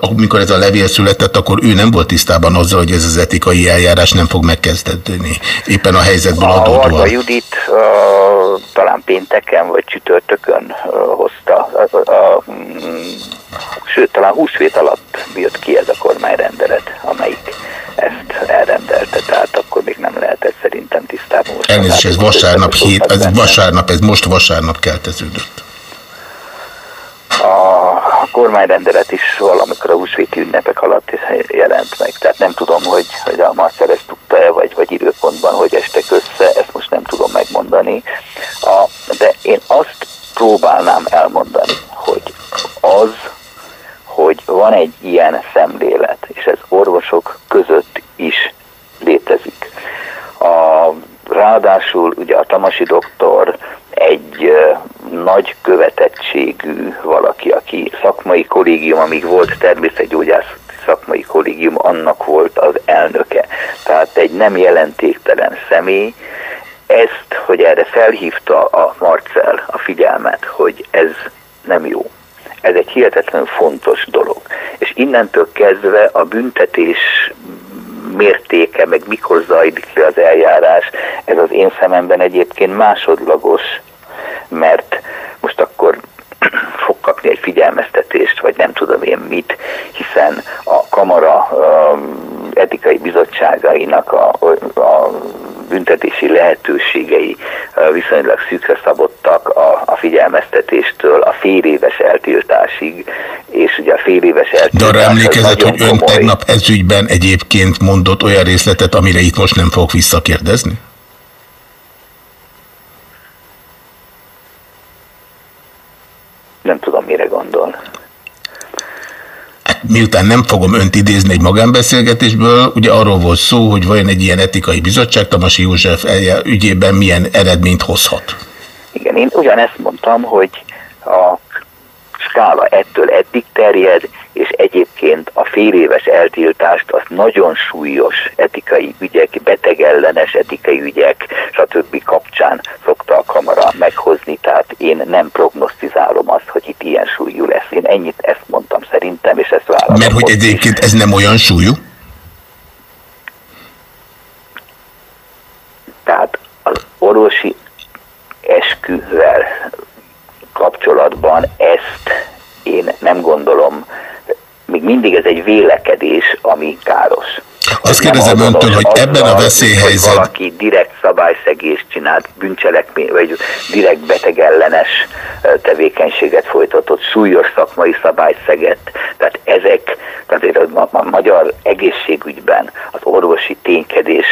amikor ez a levél született, akkor ő nem volt tisztában azzal, hogy ez az etikai eljárás nem fog megkezdődni. Éppen a helyzetből A Varga adódóan. Judit uh, talán pénteken vagy csütörtökön uh, hozta, uh, sőt, talán húsvét alatt jött ki ez a kormányrendelet, amelyik ezt elrendelte, tehát akkor még nem lehetett szerintem tisztában. Elnézést, ez vasárnap hét, ez vasárnap, ez most vasárnap kelteződött. A kormányrendelet is valamikor a húsvéti ünnepek alatt jelent meg, tehát nem tudom, hogy, hogy a Marcel ezt tudta-e, vagy, vagy időpontban, hogy estek össze, ezt most nem tudom megmondani. A, de én azt próbálnám elmondani, hogy az, hogy van egy ilyen szemlélet, és ez orvosok között is létezik. A, ráadásul ugye a Tamasi doktor egy nagy követettségű valaki, aki szakmai kollégium, amíg volt természetgyógyász szakmai kollégium, annak volt az elnöke. Tehát egy nem jelentéktelen személy, ezt, hogy erre felhívta a Marcel a figyelmet, hogy ez nem jó. Ez egy hihetetlenül fontos dolog. És innentől kezdve a büntetés mértéke, meg mikor zajlik le az eljárás, ez az én szememben egyébként másodlagos, mert most akkor fog kapni egy figyelmeztetést, vagy nem tudom én mit, hiszen a kamara um, etikai bizottságainak a, a büntetési lehetőségei uh, viszonylag szűkre szabottak a, a figyelmeztetéstől a fél éves eltiltásig, és ugye a fél éves eltiltás... De arra emlékezett, hogy ön komoly. tegnap ezügyben egyébként mondott olyan részletet, amire itt most nem fogok visszakérdezni? Nem tudom, mire gondol. Hát miután nem fogom önt idézni egy magánbeszélgetésből, ugye arról volt szó, hogy vajon egy ilyen etikai bizottság Tamasi József ügyében milyen eredményt hozhat. Igen, én ugyanezt mondtam, hogy a skála ettől eddig terjed, és egyébként a fél éves eltiltást az nagyon súlyos etikai ügyek, betegellenes etikai ügyek, stb. kapcsán szokta a kamara meghozni, tehát én nem prognosztizálom azt, hogy itt ilyen súlyú lesz. Én ennyit ezt mondtam szerintem, és ezt vállalom. Mert hogy egyébként ez nem olyan súlyú? Tehát az orvosi esküvel kapcsolatban ezt én nem gondolom, még mindig ez egy vélekedés, ami káros. Azt kérdezem öntől, hogy ebben a veszélyhelyzet- Hogy valaki direkt szabályszegést csinált, bűncselekmény, vagy direkt betegellenes tevékenységet folytatott, súlyos szakmai szabályszeget. Tehát ezek, tehát a magyar egészségügyben az orvosi ténykedés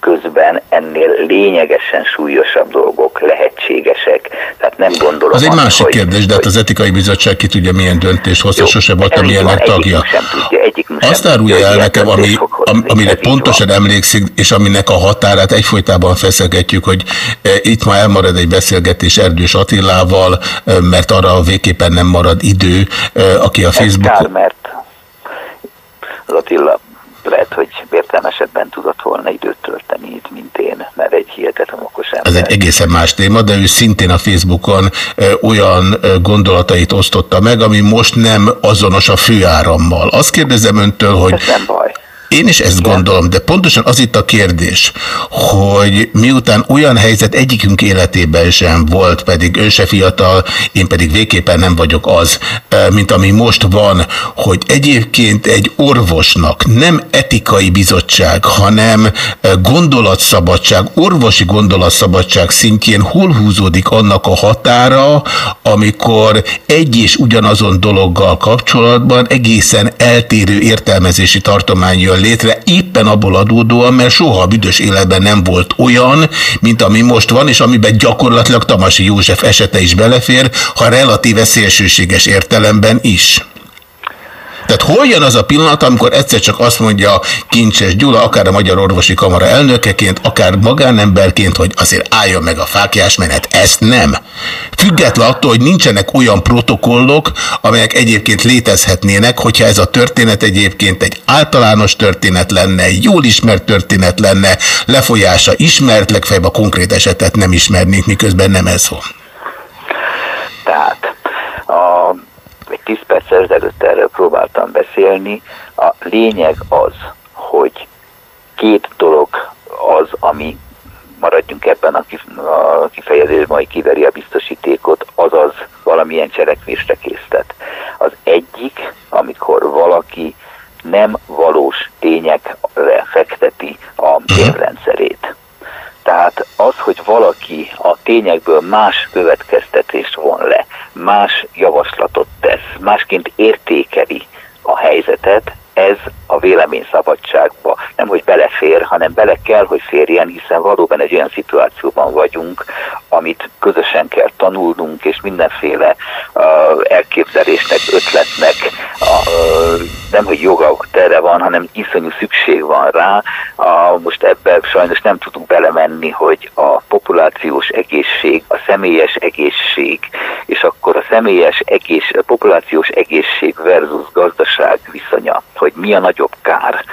közben ennél lényegesen súlyosabb dolgok lehetségesek. Tehát nem gondolom Az egy azt, másik hogy, kérdés, de hát az etikai bizottság ki tudja milyen döntést hoz, Jó, sose voltam ilyenek van, tagja. sem tudja, Azt árulja el nekem, ami, hozni. am, amire pontosan emlékszik, és aminek a határát egyfolytában feszegetjük, hogy e, itt ma elmarad egy beszélgetés Erdős Attilával, e, mert arra végképpen nem marad idő, e, aki a Ez kár, Facebookon... mert az Attila lehet, hogy értelmesebben tudott volna időt tölteni itt, mint én, mert egy hihetetlen okos ember. Ez egy egészen más téma, de ő szintén a Facebookon olyan gondolatait osztotta meg, ami most nem azonos a főárammal. Azt kérdezem öntől, hogy Ez nem baj. Én is ezt gondolom, de pontosan az itt a kérdés, hogy miután olyan helyzet egyikünk életében sem volt, pedig ő se fiatal, én pedig végképpen nem vagyok az, mint ami most van, hogy egyébként egy orvosnak nem etikai bizottság, hanem gondolatszabadság, orvosi gondolatszabadság szintjén hol húzódik annak a határa, amikor egy és ugyanazon dologgal kapcsolatban egészen eltérő értelmezési tartomány jön létre, éppen abból adódóan, mert soha a büdös életben nem volt olyan, mint ami most van, és amiben gyakorlatilag Tamasi József esete is belefér, ha relatíve szélsőséges értelemben is. Tehát hol jön az a pillanat, amikor egyszer csak azt mondja Kincses Gyula, akár a Magyar Orvosi Kamara elnökeként, akár magánemberként, hogy azért álljon meg a fákjás menet, ezt nem. Független attól, hogy nincsenek olyan protokollok, amelyek egyébként létezhetnének, hogyha ez a történet egyébként egy általános történet lenne, egy jól ismert történet lenne, lefolyása ismert, legfeljebb a konkrét esetet nem ismernénk, miközben nem ez van. Tehát a, egy 10 perc ezelőtt erről próbáltam beszélni. A lényeg az, hogy két dolog az, ami maradjunk ebben a kif- a kifejezésben, hogy kiveri a biztosítékot, azaz valamilyen cselekvésre késztet. Az egyik, amikor valaki nem valós tényekre fekteti a bérrendszerét. Tehát az, hogy valaki a tényekből más következtetést von le, más javaslatot tesz, másként értékeli a helyzetet, ez a véleményszabadságba nem, hogy belefér, hanem bele kell, hogy férjen, hiszen valóban egy olyan szituációban vagyunk, amit közösen kell tanulnunk, és mindenféle uh, elképzelésnek, ötletnek uh, nem, hogy joga tere van, hanem iszonyú szükség van rá. Uh, most ebben sajnos nem tudunk belemenni, hogy a populációs egészség, a személyes egészség, és akkor a személyes egész, a populációs egészség versus gazdaság viszonya, hogy mi a nagyobb kár,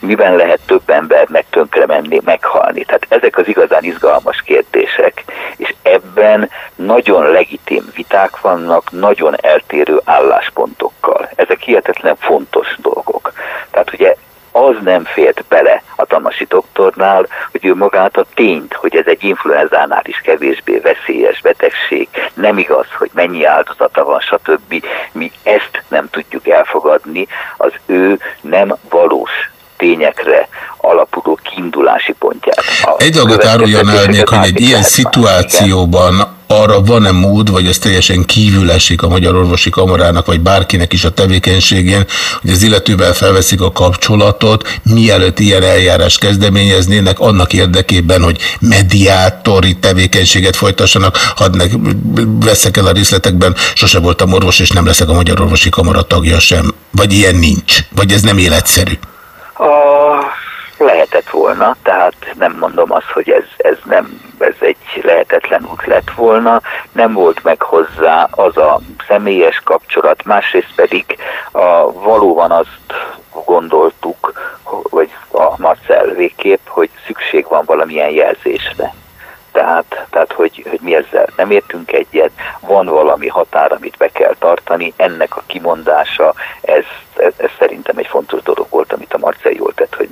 miben lehet több embernek tönkre menni, meghalni. Tehát ezek az igazán izgalmas kérdések, és ebben nagyon legitim viták vannak, nagyon eltérő álláspontokkal. Ezek hihetetlen fontos dolgok. Tehát ugye az nem fért bele a Tamasi doktornál, hogy ő magát a tényt, hogy ez egy influenzánál is kevésbé veszélyes betegség, nem igaz, hogy mennyi áldozata van, stb. Mi ezt nem tudjuk elfogadni, az ő nem valós tényekre alapuló kiindulási pontját. A Egy dolgot áruljon el hogy egy ilyen szituációban arra van-e mód, vagy ez teljesen kívül esik a Magyar Orvosi Kamarának, vagy bárkinek is a tevékenységén, hogy az illetővel felveszik a kapcsolatot, mielőtt ilyen eljárás kezdeményeznének, annak érdekében, hogy mediátori tevékenységet folytassanak, hadd meg veszek el a részletekben, sose voltam orvos, és nem leszek a Magyar Orvosi Kamara tagja sem. Vagy ilyen nincs. Vagy ez nem életszerű. A, volna, tehát nem mondom azt, hogy ez, ez nem ez egy lehetetlen út lett volna, nem volt meg hozzá az a személyes kapcsolat, másrészt pedig a, valóban azt gondoltuk, vagy a Marcel végképp, hogy szükség van valamilyen jelzésre. Tehát, tehát hogy, hogy mi ezzel nem értünk egyet, van valami határ, amit be kell tartani, ennek a kimondása, ez, ez, ez szerintem egy fontos dolog volt, amit a Marcel jól tett, hogy.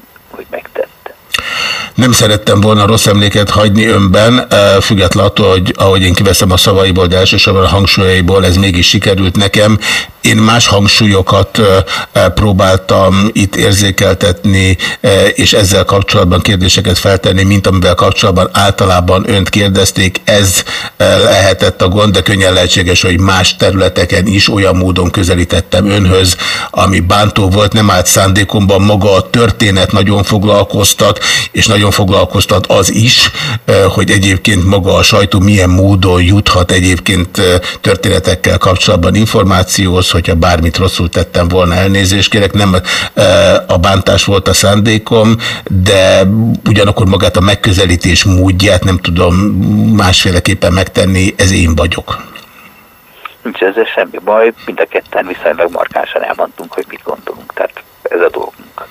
Nem szerettem volna rossz emléket hagyni önben, eh, független attól, hogy ahogy én kiveszem a szavaiból, de elsősorban a hangsúlyaiból, ez mégis sikerült nekem. Én más hangsúlyokat eh, eh, próbáltam itt érzékeltetni, és ezzel kapcsolatban kérdéseket feltenni, mint amivel kapcsolatban általában önt kérdezték. Ez lehetett a gond, de könnyen lehetséges, hogy más területeken is olyan módon közelítettem önhöz, ami bántó volt, nem állt szándékomban maga a történet nagyon foglalkoztat, és nagyon foglalkoztat az is, hogy egyébként maga a sajtó milyen módon juthat egyébként történetekkel kapcsolatban információhoz, hogyha bármit rosszul tettem volna elnézést kérek, nem a bántás volt a szándékom, de ugyanakkor magát a megközelítés módját nem tudom másféleképpen megtenni, ez én vagyok. Nincs ezzel semmi baj, mind a ketten viszonylag markánsan elmondtunk, hogy mit gondolunk, tehát ez a dolgunk.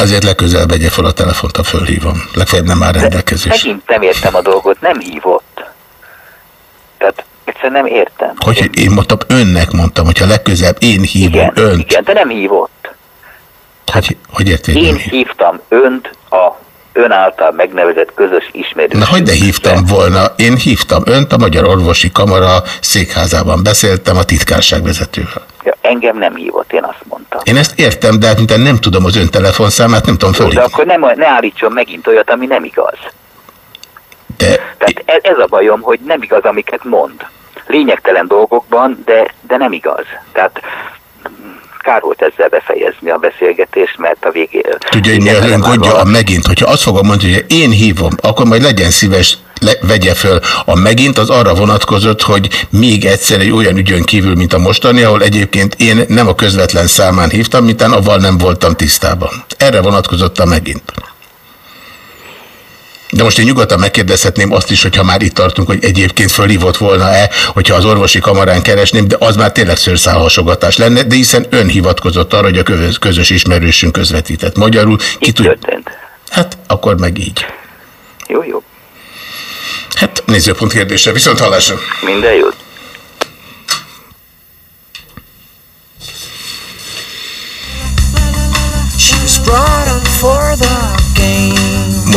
Azért legközelebb vegye fel a telefont, a fölhívom. Legfeljebb nem áll rendelkezés. Megint nem értem a dolgot, nem hívott. Tehát egyszerűen nem értem. Hogy én mondtam, önnek mondtam, hogyha legközelebb én hívom igen, önt. Igen, de nem hívott. Hogy, hogy érted? Én hívtam önt a ön által megnevezett közös ismerős. Na, hogy de hívtam volna? Én hívtam önt, a Magyar Orvosi Kamara székházában beszéltem a titkárság vezetővel. Ja, engem nem hívott, én azt mondtam. Én ezt értem, de hát mint nem tudom az ön telefonszámát, nem tudom fölhívni. De akkor nem, ne állítson megint olyat, ami nem igaz. De... Tehát ez, ez a bajom, hogy nem igaz, amiket mond. Lényegtelen dolgokban, de, de nem igaz. Tehát kár volt ezzel befejezni a beszélgetést, mert a végén... Tudja, hogy mi a gondja a megint, hogyha azt fogom mondani, hogy én hívom, akkor majd legyen szíves, le, vegye föl. A megint az arra vonatkozott, hogy még egyszer egy olyan ügyön kívül, mint a mostani, ahol egyébként én nem a közvetlen számán hívtam, mintán avval nem voltam tisztában. Erre vonatkozott a megint. De most én nyugodtan megkérdezhetném azt is, hogyha már itt tartunk, hogy egyébként fölhívott volna-e, hogyha az orvosi kamarán keresném, de az már tényleg szőrszálhasogatás lenne, de hiszen ön hivatkozott arra, hogy a közös ismerősünk közvetített. Magyarul ki tud... Hát akkor meg így. Jó, jó. Hát nézőpont kérdése, viszont hallásra. Minden jót.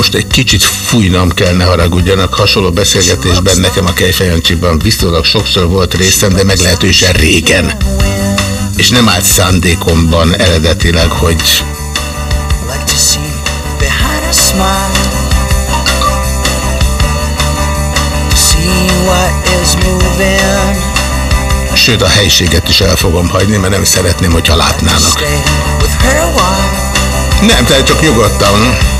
Most egy kicsit fújnom kell, ne haragudjanak. Hasonló beszélgetésben nekem a Kejfejancsiban biztosak sokszor volt részem, de meglehetősen régen. És nem állt szándékomban eredetileg, hogy Sőt, a helységet is el fogom hagyni, mert nem szeretném, hogyha látnának. Nem, tehát csak nyugodtan.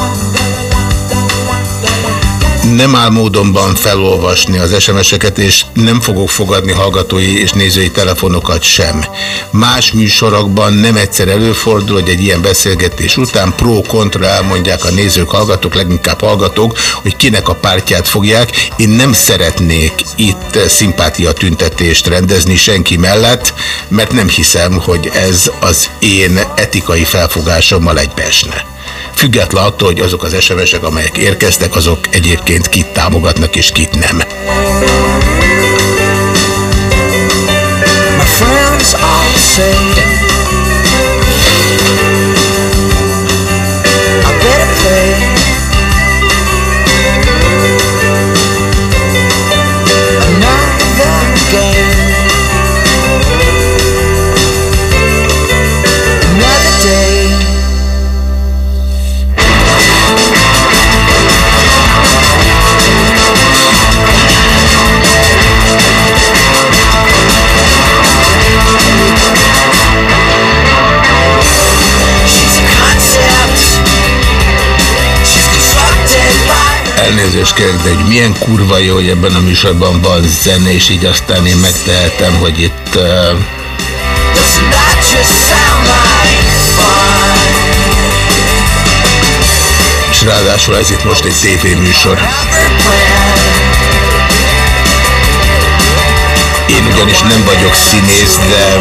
nem áll módonban felolvasni az SMS-eket, és nem fogok fogadni hallgatói és nézői telefonokat sem. Más műsorokban nem egyszer előfordul, hogy egy ilyen beszélgetés után pro-kontra elmondják a nézők, hallgatók, leginkább hallgatók, hogy kinek a pártját fogják. Én nem szeretnék itt szimpátia tüntetést rendezni senki mellett, mert nem hiszem, hogy ez az én etikai felfogásommal egybeesne. Független attól, hogy azok az SMS-ek, amelyek érkeztek, azok egyébként kit támogatnak és kit nem. My friends all say Elnézést kérek, de hogy milyen kurva jó, hogy ebben a műsorban van zene, és így aztán én megtehetem, hogy itt... Uh, és ráadásul ez itt most egy tévéműsor. Én ugyanis nem vagyok színész, de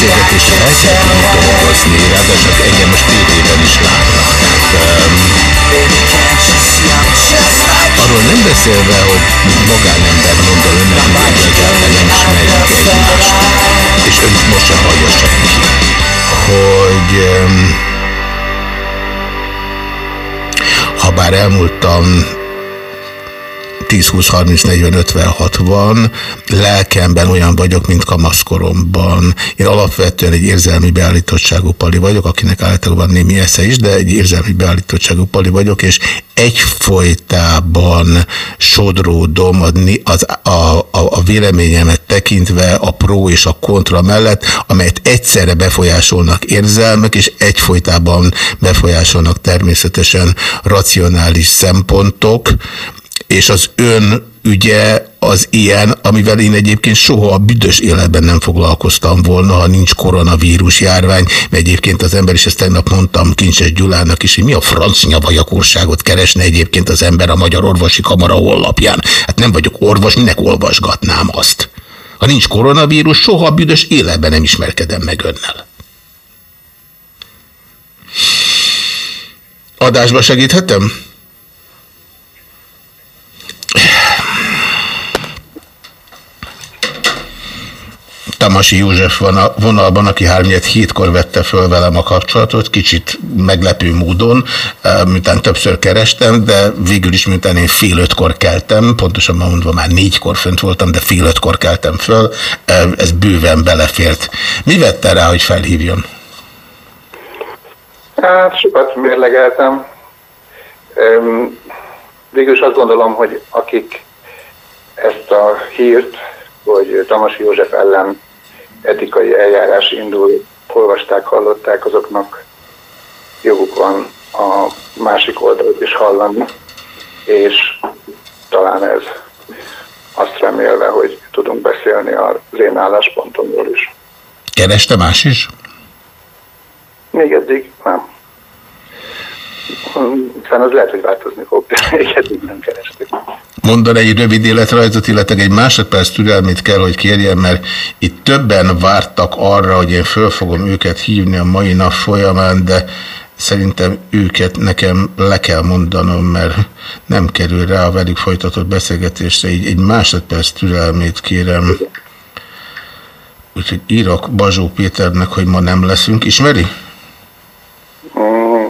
beszélgetésre el tudni dolgozni, ráadásul engem most tévében is látnak. Um, arról nem beszélve, hogy magánember mondom önnek, hogy nem ismerjük egymást, és ön most sem hallja senki, hogy um, ha bár elmúltam 10, 20, 30, 40, 50, 60, lelkemben olyan vagyok, mint kamaszkoromban. Én alapvetően egy érzelmi beállítottságú pali vagyok, akinek általában van némi esze is, de egy érzelmi beállítottságú pali vagyok, és egyfolytában sodródom az, a, a, a véleményemet tekintve a pro és a kontra mellett, amelyet egyszerre befolyásolnak érzelmek, és egyfolytában befolyásolnak természetesen racionális szempontok, és az ön ügye az ilyen, amivel én egyébként soha a büdös életben nem foglalkoztam volna, ha nincs koronavírus járvány, mert egyébként az ember, és ezt tegnap mondtam Kincses Gyulának is, hogy mi a franc nyavajakorságot keresne egyébként az ember a Magyar Orvosi Kamara honlapján. Hát nem vagyok orvos, minek olvasgatnám azt? Ha nincs koronavírus, soha a büdös életben nem ismerkedem meg önnel. Adásba segíthetem? Tamasi József van a vonalban, aki 3 hétkor vette föl velem a kapcsolatot, kicsit meglepő módon, miután többször kerestem, de végül is miután én fél ötkor keltem, pontosan mondva már négykor fönt voltam, de fél ötkor keltem föl, ez bőven belefért. Mi vette rá, hogy felhívjon? Hát sokat mérlegeltem. Végül is azt gondolom, hogy akik ezt a hírt, hogy Tamasi József ellen etikai eljárás indul, olvasták, hallották, azoknak joguk van a másik oldalt is hallani, és talán ez azt remélve, hogy tudunk beszélni az én álláspontomról is. Kereste más is? Még eddig nem. Hiszen az lehet, hogy változni fog, de még eddig nem kerestük. Mondan egy rövid életrajzot, illetve egy másodperc türelmét kell, hogy kérjem, mert itt többen vártak arra, hogy én föl fogom őket hívni a mai nap folyamán, de szerintem őket nekem le kell mondanom, mert nem kerül rá a velük folytatott beszélgetésre, így egy másodperc türelmét kérem. Úgyhogy írok Bazsó Péternek, hogy ma nem leszünk. Ismeri? Mm,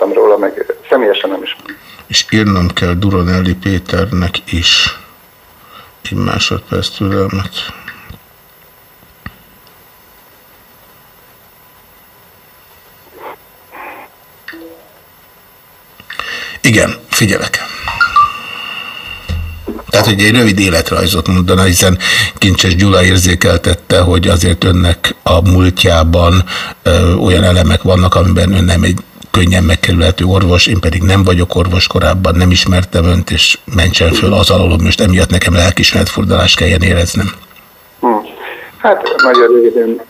hallottam róla, meg személyesen nem is. És írnom kell Duronelli Péternek is egy másodperc türelmet. Igen, figyelek. Tehát, hogy egy rövid életrajzot mondana, hiszen Kincses Gyula érzékeltette, hogy azért önnek a múltjában ö, olyan elemek vannak, amiben ön nem egy könnyen megkerülhető orvos, én pedig nem vagyok orvos korábban, nem ismertem önt, és mentsen föl az alól, most emiatt nekem lelkismert furdalást kelljen éreznem. Hm. Hát nagyon röviden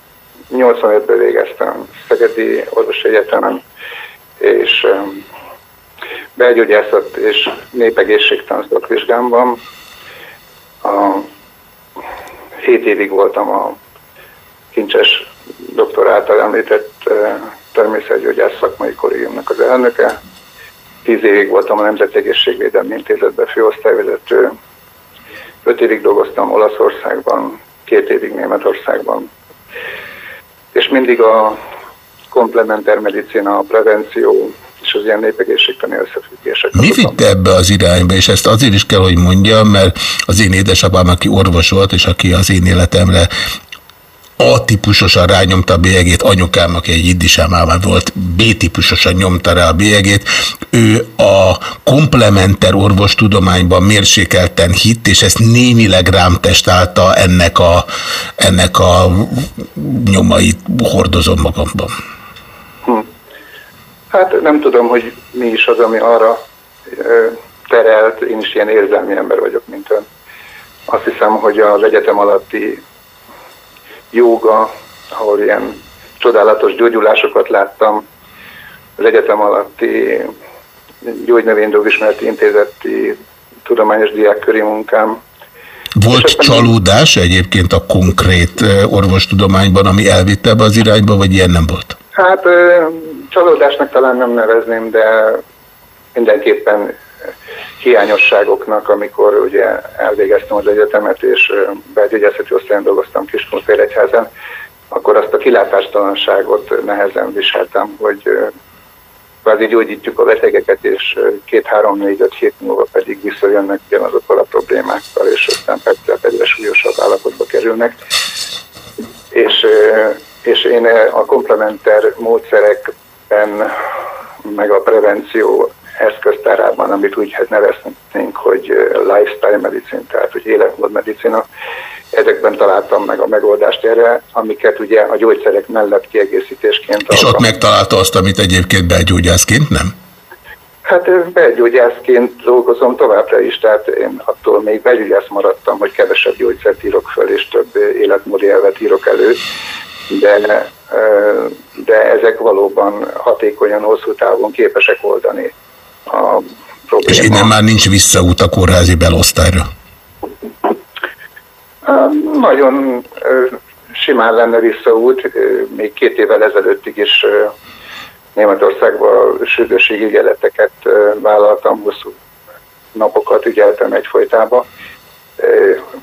85-ben végeztem Szegedi Orvosi Egyetemen, és um, belgyógyászat és népegészségtan szakvizsgámban. A, hét évig voltam a kincses doktor által említett természetgyógyász szakmai kollégiumnak az elnöke. Tíz évig voltam a Nemzeti Egészségvédelmi Intézetben főosztályvezető. Öt évig dolgoztam Olaszországban, két évig Németországban. És mindig a komplementer medicina, a prevenció és az ilyen népegészségtani összefüggések. Mi vitte ebbe az irányba, és ezt azért is kell, hogy mondjam, mert az én édesapám, aki orvos volt, és aki az én életemre a-típusosan rányomta a bélyegét, anyukám, aki egy iddisámában volt, B-típusosan nyomta rá a bélyegét. Ő a komplementer orvostudományban mérsékelten hitt, és ezt némileg rám testálta ennek a, ennek a nyomait hordozom magamban. Hm. Hát nem tudom, hogy mi is az, ami arra terelt, én is ilyen érzelmi ember vagyok, mint ön. Azt hiszem, hogy az egyetem alatti jóga, ahol ilyen csodálatos gyógyulásokat láttam, az egyetem alatti gyógynövényjogismereti intézeti tudományos diákköri munkám. Volt csalódás egyébként a konkrét orvostudományban, ami elvitte ebbe az irányba, vagy ilyen nem volt? Hát csalódásnak talán nem nevezném, de mindenképpen hiányosságoknak, amikor ugye elvégeztem az egyetemet, és belgyógyászati osztályon dolgoztam Kiskunfélegyházen, akkor azt a kilátástalanságot nehezen viseltem, hogy kvázi gyógyítjuk a betegeket, és két-három-négy-öt hét múlva pedig visszajönnek ugyanazokkal a problémákkal, és aztán persze egyre súlyosabb állapotba kerülnek. És, és én a komplementer módszerekben, meg a prevenció eszköztárában, amit úgy neveznénk, hogy lifestyle medicine, tehát hogy életmódmedicina, ezekben találtam meg a megoldást erre, amiket ugye a gyógyszerek mellett kiegészítésként... És ott megtalálta azt, amit egyébként belgyógyászként, nem? Hát belgyógyászként dolgozom továbbra is, tehát én attól még belgyógyász maradtam, hogy kevesebb gyógyszert írok föl, és több életmódi elvet írok elő, de, de ezek valóban hatékonyan, hosszú távon képesek oldani a problémát. És innen már nincs visszaút a kórházi belosztályra? Nagyon simán lenne visszaút, még két évvel ezelőttig is Németországban sürgősségi ügyeleteket vállaltam, hosszú napokat ügyeltem egyfolytában.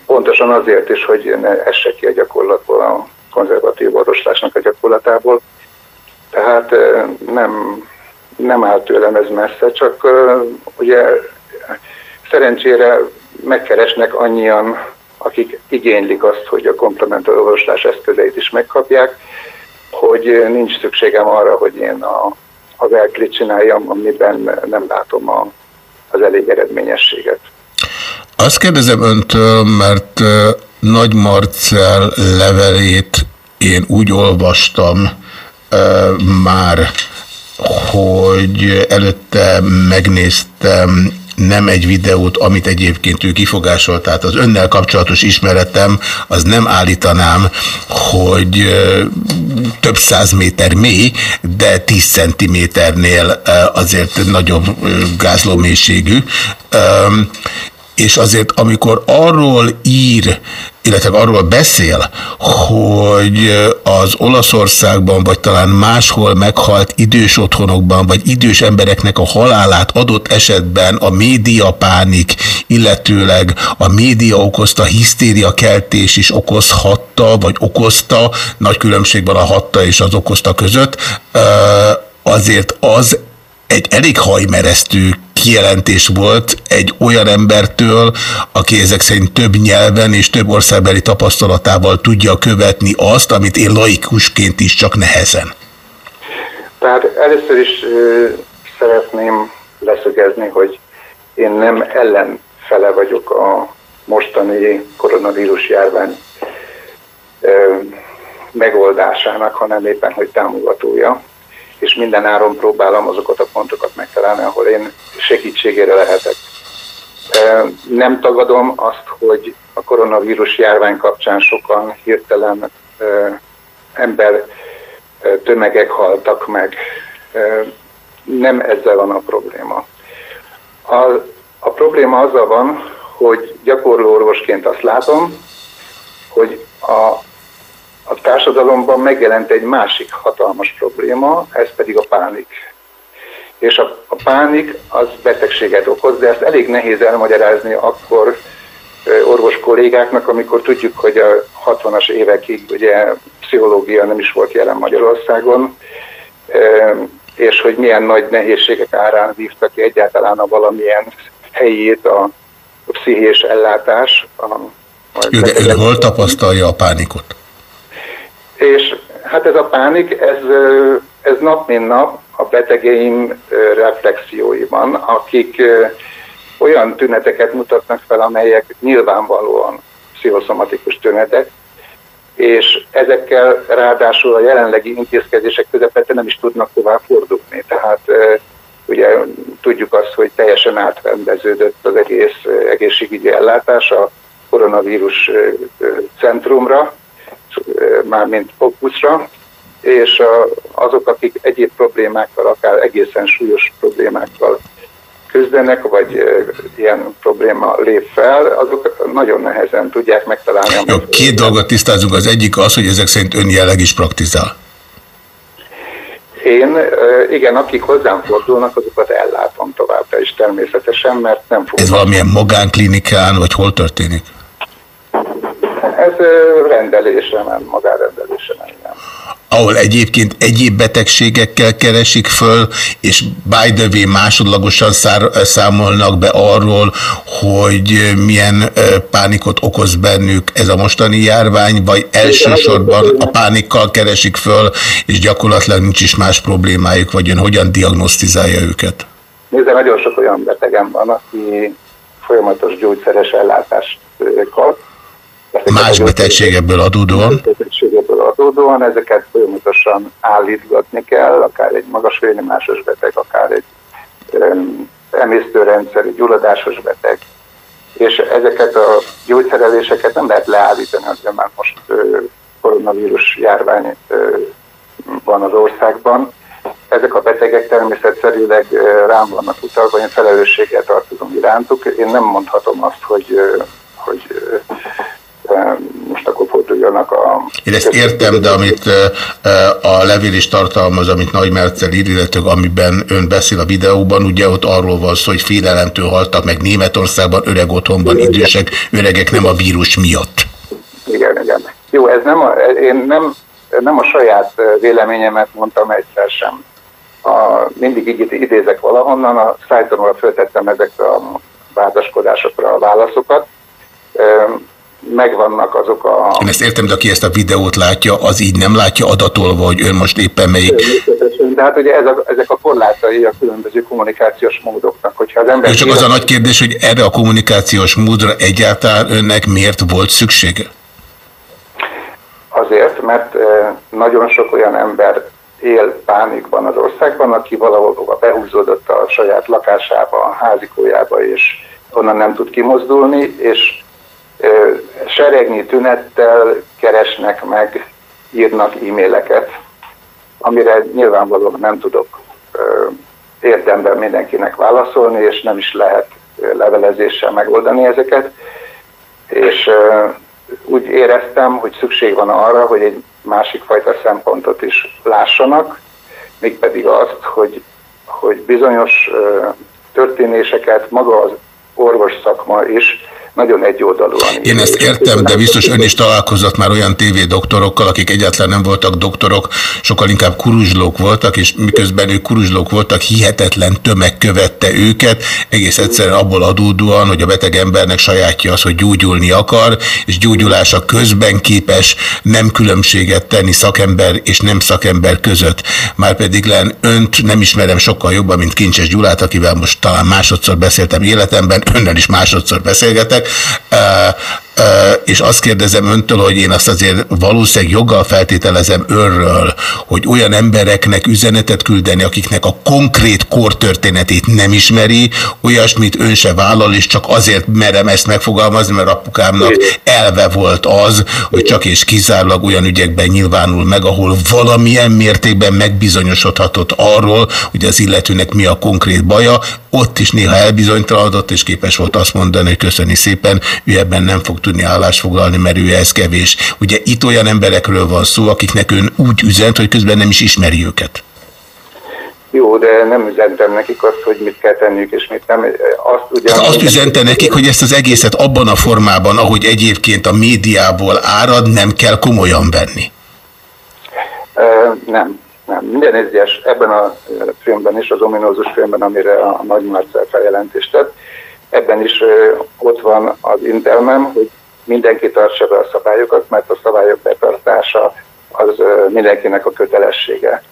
Pontosan azért is, hogy ne essek ki a gyakorlatból, a konzervatív orvoslásnak a gyakorlatából. Tehát nem, nem áll tőlem ez messze, csak ugye szerencsére megkeresnek annyian, akik igénylik azt, hogy a komplementár orvoslás eszközeit is megkapják, hogy nincs szükségem arra, hogy én a, az elklit csináljam, amiben nem látom a, az elég eredményességet. Azt kérdezem öntől, mert Nagy Marcel levelét én úgy olvastam már, hogy előtte megnéztem nem egy videót, amit egyébként ő kifogásolt. Tehát az önnel kapcsolatos ismeretem, az nem állítanám, hogy több száz méter mély, de tíz centiméternél azért nagyobb gázlómélységű és azért amikor arról ír, illetve arról beszél, hogy az Olaszországban, vagy talán máshol meghalt idős otthonokban, vagy idős embereknek a halálát adott esetben a médiapánik, illetőleg a média okozta hisztéria keltés is okozhatta, vagy okozta, nagy különbségben a hatta és az okozta között, azért az egy elég hajmeresztő kijelentés volt egy olyan embertől, aki ezek szerint több nyelven és több országbeli tapasztalatával tudja követni azt, amit én laikusként is csak nehezen. Tehát először is ö, szeretném leszögezni, hogy én nem ellenfele vagyok a mostani koronavírus járvány ö, megoldásának, hanem éppen, hogy támogatója és minden áron próbálom azokat a pontokat megtalálni, ahol én segítségére lehetek. Nem tagadom azt, hogy a koronavírus járvány kapcsán sokan hirtelen ember tömegek haltak meg. Nem ezzel van a probléma. A, a probléma azzal van, hogy gyakorló orvosként azt látom, hogy a a társadalomban megjelent egy másik hatalmas probléma, ez pedig a pánik. És a, a pánik az betegséget okoz, de ezt elég nehéz elmagyarázni akkor orvos kollégáknak, amikor tudjuk, hogy a 60-as évekig ugye pszichológia nem is volt jelen Magyarországon, és hogy milyen nagy nehézségek árán vívtak ki egyáltalán a valamilyen helyét a, a pszichés ellátás. A, a Jó, de ön hol tapasztalja a pánikot? És hát ez a pánik, ez, ez nap mint nap a betegeim reflexióiban, akik olyan tüneteket mutatnak fel, amelyek nyilvánvalóan pszichoszomatikus tünetek, és ezekkel ráadásul a jelenlegi intézkedések közepette nem is tudnak tovább fordulni. Tehát ugye tudjuk azt, hogy teljesen átrendeződött az egész egészségügyi ellátás a koronavírus centrumra, mármint fókuszra, és azok, akik egyéb problémákkal, akár egészen súlyos problémákkal küzdenek, vagy ilyen probléma lép fel, azok nagyon nehezen tudják megtalálni. Jó, két dolgot tisztázunk. Az egyik az, hogy ezek szerint ön jelleg is praktizál. Én, igen, akik hozzám fordulnak, azokat ellátom továbbra is természetesen, mert nem fogom. Ez valamilyen magánklinikán, vagy hol történik? Ez rendelésre ment, magárendelésre ment. Ahol egyébként egyéb betegségekkel keresik föl, és by the way másodlagosan számolnak be arról, hogy milyen pánikot okoz bennük ez a mostani járvány, vagy elsősorban a pánikkal keresik föl, és gyakorlatilag nincs is más problémájuk, vagy ön hogyan diagnosztizálja őket? Nézze, nagyon sok olyan betegem van, aki folyamatos gyógyszeres ellátást kap, Más betegségebből adódóan? Betegségebből adódóan, ezeket folyamatosan állítgatni kell, akár egy magas vérnyomásos beteg, akár egy emésztőrendszeri gyulladásos beteg, és ezeket a gyógyszereléseket nem lehet leállítani, azért már most koronavírus járvány van az országban. Ezek a betegek természetszerűleg rám vannak utalva, én felelősséggel tartozom irántuk. Én nem mondhatom azt, hogy, hogy most akkor tudjanak a... Én ezt értem, de amit a levél is tartalmaz, amit Nagy Mercel ír, illetve amiben ön beszél a videóban, ugye ott arról van szó, hogy félelemtől haltak meg Németországban, öreg otthonban, idősek, öregek nem a vírus miatt. Igen, igen. Jó, ez nem a, én nem, nem a saját véleményemet mondtam egyszer sem. A, mindig így idézek valahonnan, a szájtomról föltettem ezekre a vádaskodásokra a válaszokat. Megvannak azok a... Én ezt értem, de aki ezt a videót látja, az így nem látja adatolva, hogy ön most éppen melyik... De hát ugye ez a, ezek a korlátai a különböző kommunikációs módoknak, hogyha az ember... Csak az a nagy kérdés, hogy erre a kommunikációs módra egyáltalán önnek miért volt szüksége? Azért, mert nagyon sok olyan ember él pánikban az országban, aki valahol behúzódott a saját lakásába, a házikójába, és onnan nem tud kimozdulni, és seregnyi tünettel keresnek meg, írnak e-maileket, amire nyilvánvalóan nem tudok érdemben mindenkinek válaszolni, és nem is lehet levelezéssel megoldani ezeket. És úgy éreztem, hogy szükség van arra, hogy egy másik fajta szempontot is lássanak, mégpedig azt, hogy, hogy bizonyos történéseket maga az orvos szakma is nagyon egyoldalúan. Én ezt értem, de biztos ön is találkozott már olyan tévédoktorokkal, akik egyáltalán nem voltak doktorok, sokkal inkább kuruzslók voltak, és miközben ők kuruzslók voltak, hihetetlen tömeg követte őket, egész egyszerűen abból adódóan, hogy a beteg embernek sajátja az, hogy gyógyulni akar, és gyógyulása közben képes nem különbséget tenni szakember és nem szakember között. Márpedig len önt nem ismerem sokkal jobban, mint Kincses Gyulát, akivel most talán másodszor beszéltem életemben, önnel is másodszor beszélgetek, uh, és azt kérdezem öntől, hogy én azt azért valószínűleg joggal feltételezem önről, hogy olyan embereknek üzenetet küldeni, akiknek a konkrét kortörténetét nem ismeri, olyasmit ön se vállal, és csak azért merem ezt megfogalmazni, mert apukámnak elve volt az, hogy csak és kizárólag olyan ügyekben nyilvánul meg, ahol valamilyen mértékben megbizonyosodhatott arról, hogy az illetőnek mi a konkrét baja, ott is néha elbizonytalanodott, és képes volt azt mondani, hogy köszöni szépen, ő ebben nem fog tudni állást foglalni, mert ő ez kevés. Ugye itt olyan emberekről van szó, akiknek ön úgy üzent, hogy közben nem is ismeri őket. Jó, de nem üzentem nekik azt, hogy mit kell tenniük, és mit nem. Azt, ugyan... Azt üzente nekik, hogy ezt az egészet abban a formában, ahogy egyébként a médiából árad, nem kell komolyan venni. Nem, nem. Minden egyes ebben a filmben is, az ominózus filmben, amire a Nagy Marcel feljelentést tett, ebben is ott van az intelmem, hogy mindenki tartsa be a szabályokat, mert a szabályok betartása az mindenkinek a kötelessége.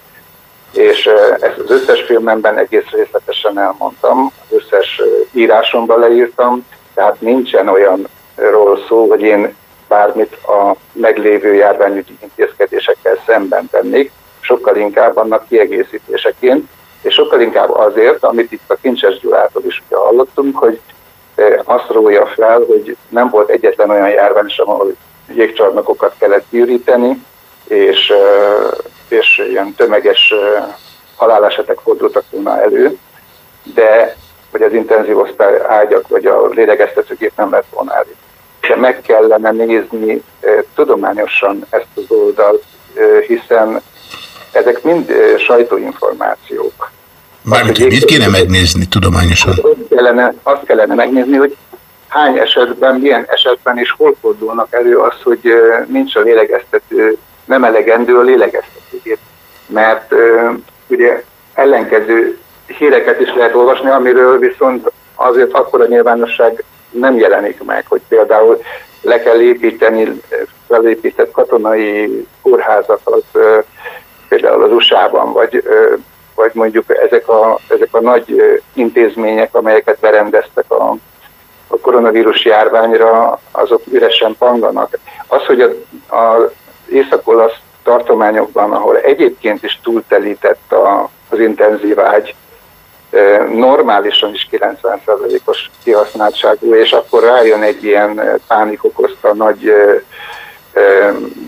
És ezt az összes filmemben egész részletesen elmondtam, az összes írásomban leírtam, tehát nincsen olyanról szó, hogy én bármit a meglévő járványügyi intézkedésekkel szemben tennék, sokkal inkább annak kiegészítéseként, és sokkal inkább azért, amit itt a Kincses Gyulától is ugye hallottunk, hogy azt rója fel, hogy nem volt egyetlen olyan járvány sem, ahol jégcsarnokokat kellett gyűríteni, és, és ilyen tömeges halálesetek fordultak volna elő, de hogy az intenzív osztály ágyak vagy a lélegeztetőgép nem lett volna elő. De meg kellene nézni tudományosan ezt az oldalt, hiszen ezek mind sajtóinformációk. Mármint, hogy mit kéne megnézni tudományosan? Azt kellene, azt kellene megnézni, hogy hány esetben, milyen esetben és hol fordulnak elő az, hogy nincs a lélegeztető, nem elegendő a lélegeztetőgép. Mert ugye ellenkező híreket is lehet olvasni, amiről viszont azért akkor a nyilvánosság nem jelenik meg, hogy például le kell építeni felépített katonai kórházakat, például az USA-ban, vagy, vagy mondjuk ezek a, ezek a nagy intézmények, amelyeket berendeztek a, a koronavírus járványra, azok üresen panganak. Az, hogy a, a észak-olasz tartományokban, ahol egyébként is túltelített a, az intenzív ágy, normálisan is 90%-os kihasználtságú, és akkor rájön egy ilyen pánik okozta nagy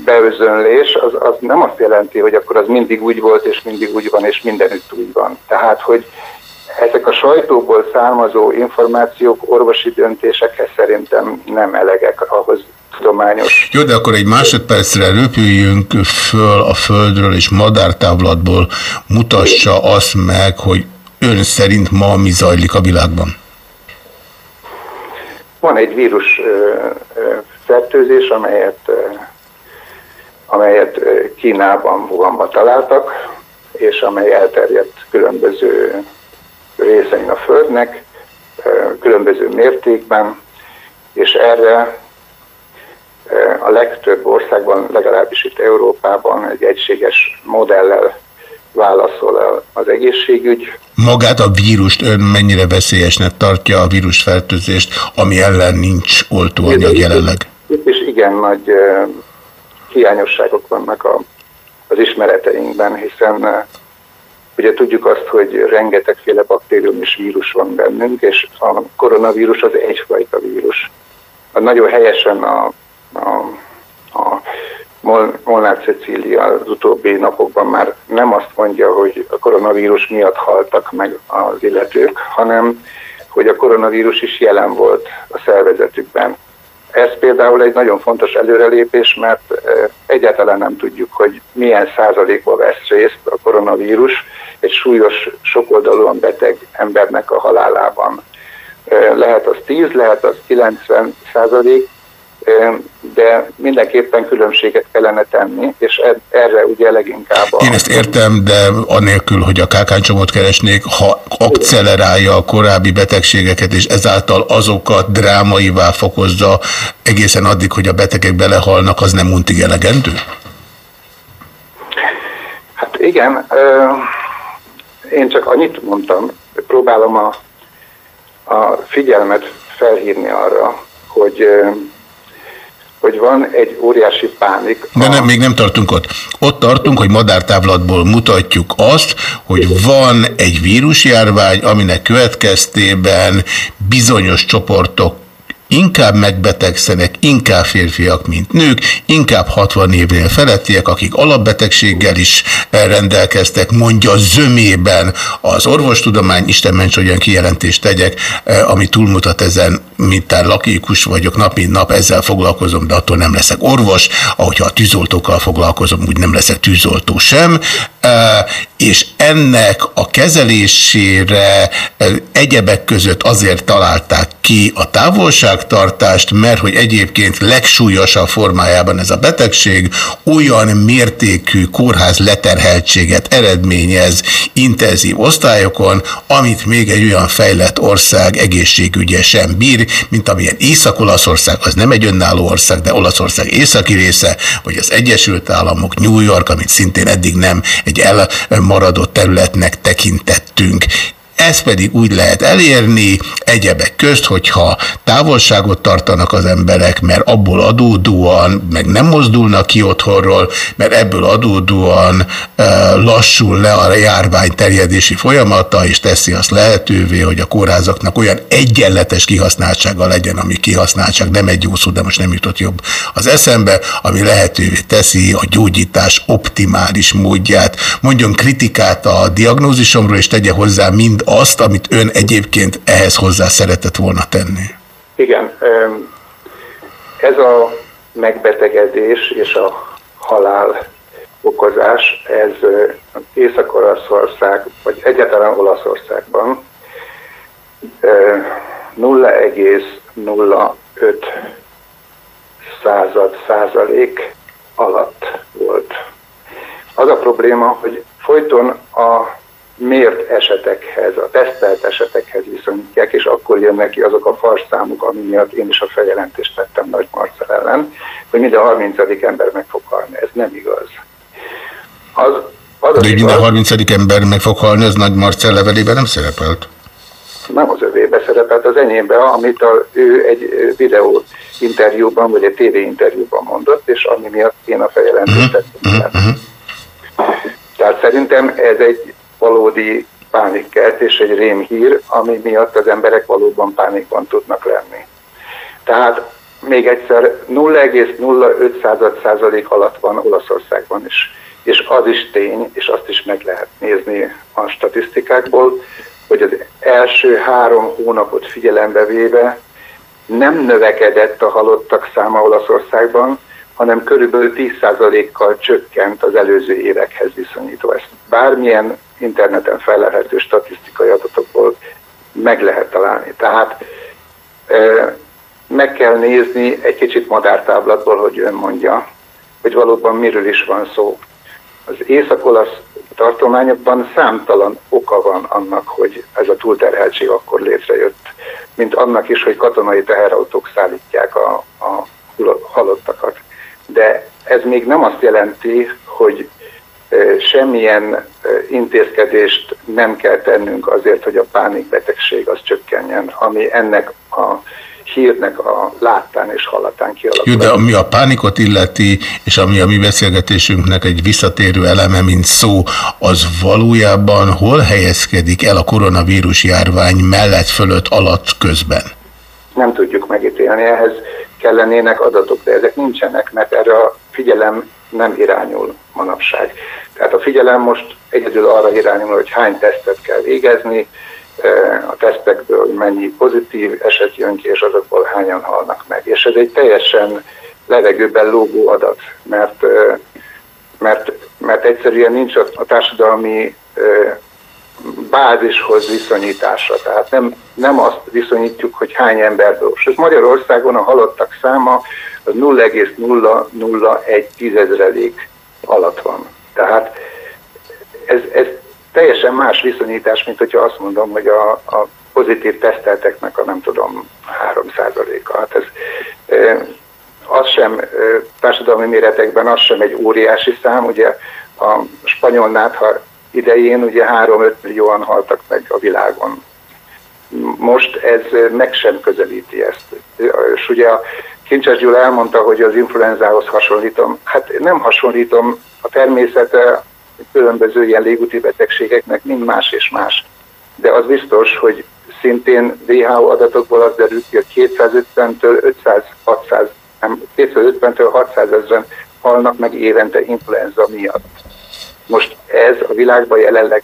beözönlés, az, az nem azt jelenti, hogy akkor az mindig úgy volt, és mindig úgy van, és mindenütt úgy van. Tehát, hogy ezek a sajtóból származó információk orvosi döntésekhez szerintem nem elegek ahhoz tudományos. Jó, de akkor egy másodpercre röpüljünk föl a földről, és madártávlatból mutassa azt meg, hogy ön szerint ma mi zajlik a világban. Van egy vírus fertőzés, amelyet, amelyet Kínában, Wuhanban találtak, és amely elterjedt különböző részein a Földnek, különböző mértékben, és erre a legtöbb országban, legalábbis itt Európában egy egységes modellel válaszol az egészségügy, Magát a vírust ön mennyire veszélyesnek tartja a vírusfertőzést, ami ellen nincs oltóanyag jelenleg? Itt is igen nagy hiányosságok vannak a, az ismereteinkben, hiszen ugye tudjuk azt, hogy rengetegféle baktérium és vírus van bennünk, és a koronavírus az egyfajta vírus. A nagyon helyesen a, a, a Mol- Molnár Cecília az utóbbi napokban már nem azt mondja, hogy a koronavírus miatt haltak meg az illetők, hanem hogy a koronavírus is jelen volt a szervezetükben. Ez például egy nagyon fontos előrelépés, mert egyáltalán nem tudjuk, hogy milyen százalékban vesz részt a koronavírus egy súlyos, sokoldalúan beteg embernek a halálában. Eh, Lehet az 10, lehet az 90 százalék, de mindenképpen különbséget kellene tenni, és erre ugye leginkább a... Én ezt értem, de anélkül, hogy a kákáncsomot keresnék, ha akcelerálja a korábbi betegségeket, és ezáltal azokat drámaivá fokozza egészen addig, hogy a betegek belehalnak, az nem untig elegendő? Hát igen, én csak annyit mondtam, próbálom a, a figyelmet felhívni arra, hogy, hogy van egy óriási pánik. De nem, még nem tartunk ott. Ott tartunk, hogy madártávlatból mutatjuk azt, hogy van egy vírusjárvány, aminek következtében bizonyos csoportok inkább megbetegszenek, inkább férfiak, mint nők, inkább 60 évnél felettiek, akik alapbetegséggel is rendelkeztek, mondja zömében az orvostudomány, Isten ments, hogy olyan kijelentést tegyek, eh, ami túlmutat ezen, mintán lakikus vagyok, nap mint nap ezzel foglalkozom, de attól nem leszek orvos, ahogyha a tűzoltókkal foglalkozom, úgy nem leszek tűzoltó sem, és ennek a kezelésére egyebek között azért találták ki a távolságtartást, mert hogy egyébként legsúlyosabb formájában ez a betegség olyan mértékű kórház leterheltséget eredményez intenzív osztályokon, amit még egy olyan fejlett ország egészségügye sem bír, mint amilyen Észak-Olaszország, az nem egy önálló ország, de Olaszország északi része, vagy az Egyesült Államok, New York, amit szintén eddig nem egy elmaradott területnek tekintettünk. Ezt pedig úgy lehet elérni egyebek közt, hogyha távolságot tartanak az emberek, mert abból adódóan, meg nem mozdulnak ki otthonról, mert ebből adódóan lassul le a járvány terjedési folyamata, és teszi azt lehetővé, hogy a kórházaknak olyan egyenletes kihasználtsága legyen, ami kihasználtság, nem egy jó szó, de most nem jutott jobb az eszembe, ami lehetővé teszi a gyógyítás optimális módját. Mondjon kritikát a diagnózisomról, és tegye hozzá mind azt, amit ön egyébként ehhez hozzá szeretett volna tenni. Igen, ez a megbetegedés és a halál okozás, ez Észak-Olaszország, vagy egyáltalán Olaszországban ö, 0,05 század százalék alatt volt. Az a probléma, hogy folyton a mért esetekhez, a tesztelt esetekhez viszonyítják, és akkor jönnek ki azok a farszámok, ami miatt én is a feljelentést tettem Nagy Marcel ellen, hogy minden 30. ember meg fog halni. Ez nem igaz. Az, az De hogy minden 30. ember meg fog halni, az Nagy Marcel levelében nem szerepelt? nem az övébe szerepelt, az enyémbe, amit a, ő egy videó interjúban, vagy egy TV interjúban mondott, és ami miatt én a feljelentést tettem. Tehát szerintem ez egy valódi pánikkeltés, egy rémhír, ami miatt az emberek valóban pánikban tudnak lenni. Tehát még egyszer 0,05 százalék alatt van Olaszországban is. És az is tény, és azt is meg lehet nézni a statisztikákból, hogy az első három hónapot figyelembe véve nem növekedett a halottak száma Olaszországban, hanem körülbelül 10%-kal csökkent az előző évekhez viszonyítva. Ezt bármilyen interneten felelhető statisztikai adatokból meg lehet találni. Tehát meg kell nézni egy kicsit madártáblatból, hogy ön mondja, hogy valóban miről is van szó. Az észak-olasz tartományokban számtalan oka van annak, hogy ez a túlterheltség akkor létrejött, mint annak is, hogy katonai teherautók szállítják a, a halottakat. De ez még nem azt jelenti, hogy semmilyen intézkedést nem kell tennünk azért, hogy a pánikbetegség az csökkenjen, ami ennek a hírnek a láttán és hallatán kialakul. Jó, de ami a pánikot illeti, és ami a mi beszélgetésünknek egy visszatérő eleme, mint szó, az valójában hol helyezkedik el a koronavírus járvány mellett, fölött, alatt, közben? Nem tudjuk megítélni, ehhez kellenének adatok, de ezek nincsenek, mert erre a figyelem nem irányul manapság. Tehát a figyelem most egyedül arra irányul, hogy hány tesztet kell végezni, a tesztekből, mennyi pozitív eset jön ki, és azokból hányan halnak meg. És ez egy teljesen levegőben lógó adat, mert, mert, mert egyszerűen nincs a társadalmi bázishoz viszonyításra. Tehát nem, nem azt viszonyítjuk, hogy hány emberből. És Magyarországon a halottak száma az 0,001 tízezrelék alatt van. Tehát ez, ez teljesen más viszonyítás, mint hogyha azt mondom, hogy a, a pozitív tesztelteknek a nem tudom 3%-a. Hát ez, az sem társadalmi méretekben az sem egy óriási szám, ugye a spanyol nátha idején ugye 3-5 millióan haltak meg a világon. Most ez meg sem közelíti ezt. És ugye a Kincses Gyula elmondta, hogy az influenzához hasonlítom. Hát nem hasonlítom, a természete különböző ilyen légúti betegségeknek mind más és más. De az biztos, hogy szintén WHO adatokból az derül ki, hogy 250-től 500-600, nem, 250-től 600 ezeren halnak meg évente influenza miatt. Most ez a világban jelenleg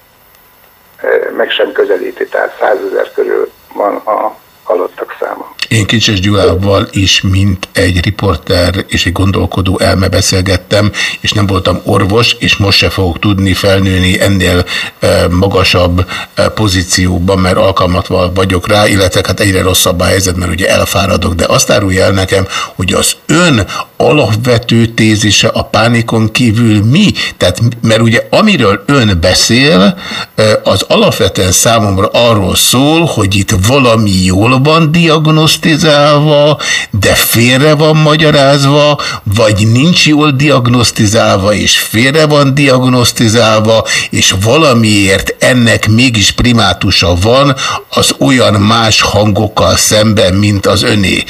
meg sem közelíti, tehát 100 ezer körül van a halottak száma. Én Kicses Gyulával is, mint egy riporter és egy gondolkodó elme beszélgettem, és nem voltam orvos, és most se fogok tudni felnőni ennél e, magasabb e, pozícióban, mert alkalmatval vagyok rá, illetve hát egyre rosszabb a helyzet, mert ugye elfáradok, de azt árulja el nekem, hogy az ön alapvető tézise a pánikon kívül mi? Tehát, mert ugye amiről ön beszél, e, az alapvetően számomra arról szól, hogy itt valami jól van diagnosztizálva, de félre van magyarázva, vagy nincs jól diagnosztizálva, és félre van diagnosztizálva, és valamiért ennek mégis primátusa van az olyan más hangokkal szemben, mint az öné.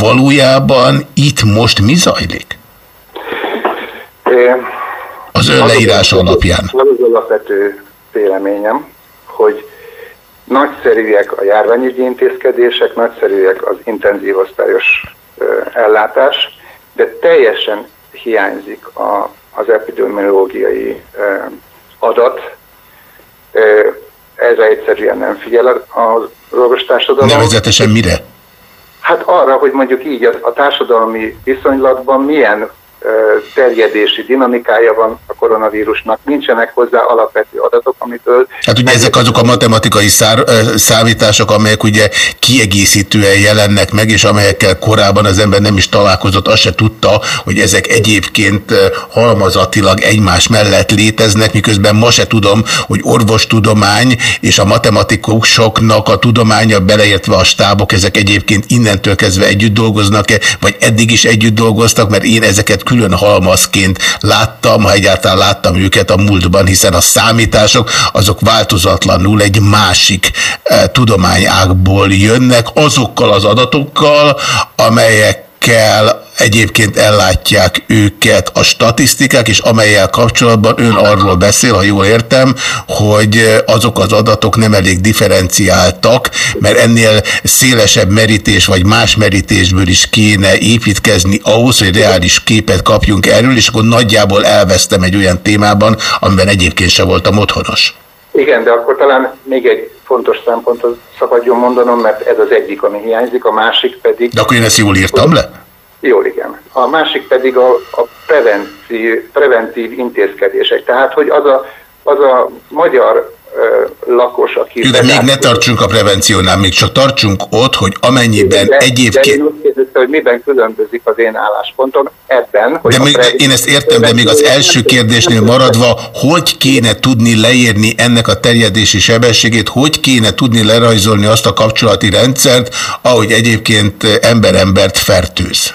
Valójában itt most mi zajlik? Az ön leírása alapján. Az az alapvető véleményem, hogy Nagyszerűek a járványügyi intézkedések, nagyszerűek az intenzív osztályos ellátás, de teljesen hiányzik a, az epidemiológiai adat. Ezre egyszerűen nem figyel az orvostársadalom. Nevezetesen mire? Hát arra, hogy mondjuk így a, a társadalmi viszonylatban milyen terjedési dinamikája van a koronavírusnak, nincsenek hozzá alapvető adatok, amitől... Hát ugye ezek azok a matematikai szár, számítások, amelyek ugye kiegészítően jelennek meg, és amelyekkel korábban az ember nem is találkozott, azt se tudta, hogy ezek egyébként halmazatilag egymás mellett léteznek, miközben ma se tudom, hogy orvostudomány és a matematikusoknak a tudománya beleértve a stábok, ezek egyébként innentől kezdve együtt dolgoznak-e, vagy eddig is együtt dolgoztak, mert én ezeket külön halmazként láttam, ha egyáltalán láttam őket a múltban, hiszen a számítások azok változatlanul egy másik e, tudományágból jönnek, azokkal az adatokkal, amelyek kell egyébként ellátják őket a statisztikák, és amelyel kapcsolatban ön arról beszél, ha jól értem, hogy azok az adatok nem elég differenciáltak, mert ennél szélesebb merítés, vagy más merítésből is kéne építkezni ahhoz, hogy reális képet kapjunk erről, és akkor nagyjából elvesztem egy olyan témában, amiben egyébként se voltam otthonos. Igen, de akkor talán még egy fontos szempont, az szabadjon mondanom, mert ez az egyik, ami hiányzik, a másik pedig... De akkor én ezt jól írtam le? Jól, igen. A másik pedig a, a preventív, preventív intézkedések. Tehát, hogy az a, az a magyar lakos, aki... Jó, de még ne tartsunk a prevenciónál, még csak tartsunk ott, hogy amennyiben de, egyébként... De én kérdezte, hogy miben különbözik az én álláspontom ebben, hogy De még, én ezt értem, de még az első kérdésnél maradva, hogy kéne tudni leírni ennek a terjedési sebességét, hogy kéne tudni lerajzolni azt a kapcsolati rendszert, ahogy egyébként ember-embert fertőz?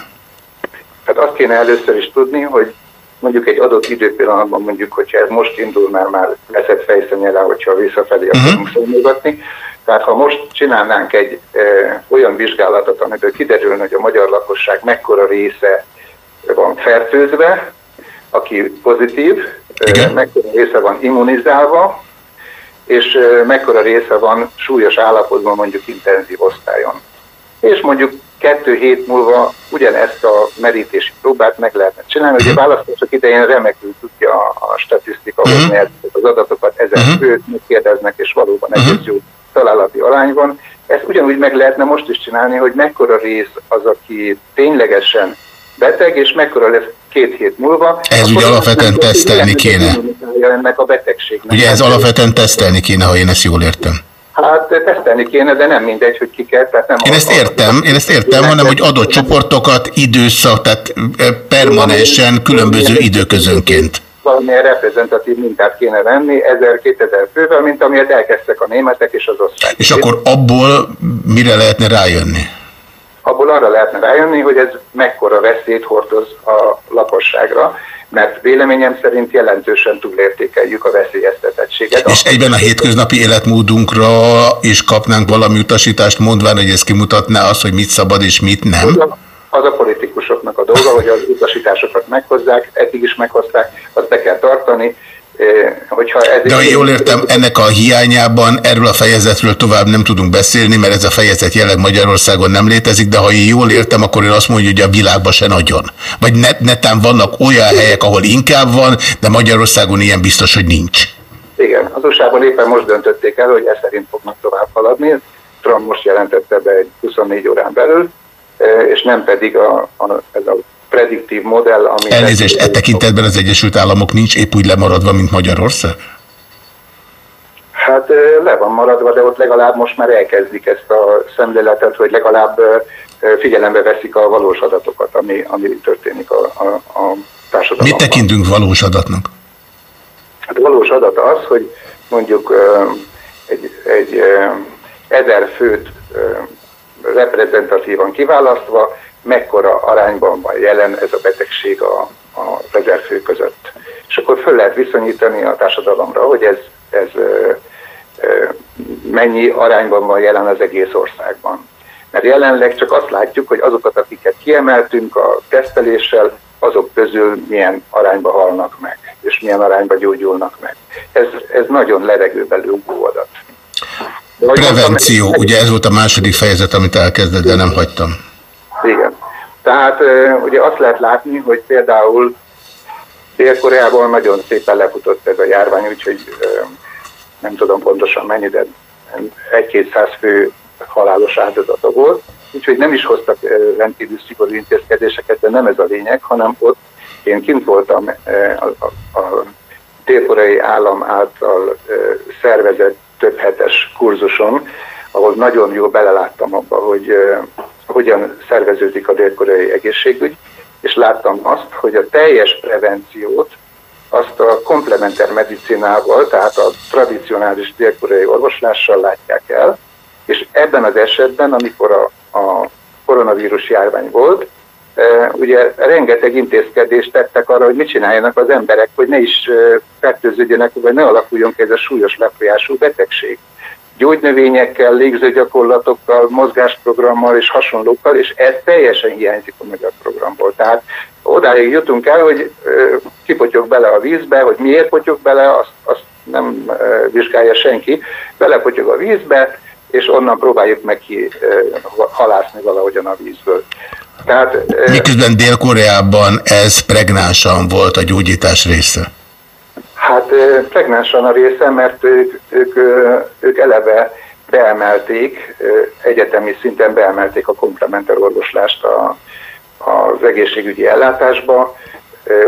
Hát azt kéne először is tudni, hogy mondjuk egy adott időpillanatban, mondjuk, hogyha ez most indul, mert már veszett fejszennyel hogyha visszafelé Mhm. akarunk szomulgatni. Tehát ha most csinálnánk egy e, olyan vizsgálatot, amiből kiderülne, hogy a magyar lakosság mekkora része van fertőzve, aki pozitív, e, mekkora része van immunizálva, és e, mekkora része van súlyos állapotban mondjuk intenzív osztályon. És mondjuk kettő hét múlva ugyanezt a merítési próbát meg lehetne csinálni. Ugye választások idején remekül tudja a, a statisztika hozni ezeket az adatokat, ezen főt kérdeznek, és valóban egész jó találati arány van. Ezt ugyanúgy meg lehetne most is csinálni, hogy mekkora rész az, aki ténylegesen beteg, és mekkora lesz két hét múlva. Ez ugye alapvetően tesztelni kéne. ennek a betegségnek. Ugye ez alapvetően tesztelni kéne, ha én ezt jól értem. Hát tesztelni kéne, de nem mindegy, hogy ki kell. Tehát nem Én ezt értem, én ezt értem, hanem hogy adott csoportokat időszak, tehát eh, permanensen, különböző időközönként. valamilyen reprezentatív mintát kéne venni, 1000-2000 fővel, mint amilyet elkezdtek a németek és az osztrák. És akkor abból mire lehetne rájönni? Abból arra lehetne rájönni, hogy ez mekkora veszélyt hordoz a lakosságra, mert véleményem szerint jelentősen túlértékeljük a veszélyeztetettséget. És egyben a hétköznapi életmódunkra is kapnánk valami utasítást, mondván, hogy ez kimutatná azt, hogy mit szabad és mit nem. Az a, az a politikusoknak a dolga, hogy az utasításokat meghozzák, eddig is meghozták, azt be kell tartani. Hogyha ez De ha jól értem, ennek a hiányában erről a fejezetről tovább nem tudunk beszélni, mert ez a fejezet jelenleg Magyarországon nem létezik, de ha én jól értem, akkor én azt mondja, hogy a világban se nagyon. Vagy net, netán vannak olyan helyek, ahol inkább van, de Magyarországon ilyen biztos, hogy nincs. Igen, az USA-ban éppen most döntötték el, hogy ez szerint fognak tovább haladni. Trump most jelentette be egy 24 órán belül, eh, és nem pedig a, a, ez a prediktív modell, ami... Elnézést, e tekintetben az Egyesült Államok nincs épp úgy lemaradva, mint Magyarország? Hát le van maradva, de ott legalább most már elkezdik ezt a szemléletet, hogy legalább figyelembe veszik a valós adatokat, ami, ami történik a, a, a társadalomban. Mit tekintünk valós adatnak? Hát valós adat az, hogy mondjuk egy, egy ezer főt reprezentatívan kiválasztva, mekkora arányban van jelen ez a betegség a, a ezer fő között. És akkor föl lehet viszonyítani a társadalomra, hogy ez, ez ö, ö, mennyi arányban van jelen az egész országban. Mert jelenleg csak azt látjuk, hogy azokat, akiket kiemeltünk a teszteléssel, azok közül milyen arányba halnak meg, és milyen arányba gyógyulnak meg. Ez, ez nagyon levegőben lógó adat. Prevenció, ugye ez volt a második fejezet, amit elkezdett, de nem hagytam. Igen. Tehát ugye azt lehet látni, hogy például Dél-Koreában nagyon szépen lefutott ez a járvány, úgyhogy nem tudom pontosan mennyi, de egy-kétszáz fő halálos áldozata volt, úgyhogy nem is hoztak rendkívül szigorú intézkedéseket, de nem ez a lényeg, hanem ott én kint voltam a, a, a dél-koreai állam által szervezett több hetes kurzuson, ahol nagyon jól beleláttam abba, hogy hogyan szerveződik a dél-koreai egészségügy, és láttam azt, hogy a teljes prevenciót azt a komplementer medicinával, tehát a tradicionális dél-koreai orvoslással látják el, és ebben az esetben, amikor a, a koronavírus járvány volt, e, ugye rengeteg intézkedést tettek arra, hogy mit csináljanak az emberek, hogy ne is e, fertőződjenek, vagy ne alakuljon ki ez a súlyos lefolyású betegség. Gyógynövényekkel, légzőgyakorlatokkal, mozgásprogrammal és hasonlókkal, és ez teljesen hiányzik a magyar programból. Tehát odáig jutunk el, hogy kipotyog bele a vízbe, hogy miért potyog bele, azt, azt nem vizsgálja senki. Belepotyog a vízbe, és onnan próbáljuk meg ki halászni valahogyan a vízből. Tehát, Miközben Dél-Koreában ez pregnánsan volt a gyógyítás része. Hát pregnánsan a része, mert ők, ők, ők eleve beemelték, egyetemi szinten beemelték a komplementer orvoslást a, az egészségügyi ellátásba,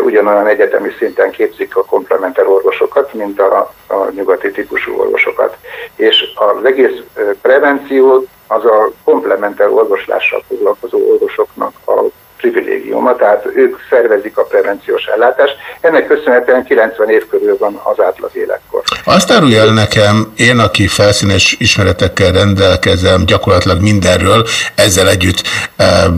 ugyanolyan egyetemi szinten képzik a komplementer orvosokat, mint a, a nyugati típusú orvosokat. És az egész prevenció az a komplementer orvoslással foglalkozó orvosoknak a privilégiuma, tehát ők szervezik a prevenciós ellátást. Ennek köszönhetően 90 év körül van az átlag életkor. Azt árulja el nekem, én, aki felszínes ismeretekkel rendelkezem gyakorlatilag mindenről, ezzel együtt e,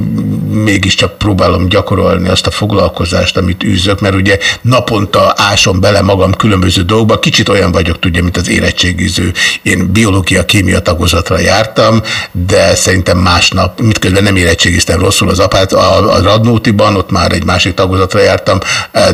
mégiscsak próbálom gyakorolni azt a foglalkozást, amit űzök, mert ugye naponta ásom bele magam különböző dolgokba, kicsit olyan vagyok, tudja, mint az érettségiző. Én biológia, kémia tagozatra jártam, de szerintem másnap, mit közben nem érettségiztem rosszul az apát, a, a Radnótiban, ott már egy másik tagozatra jártam,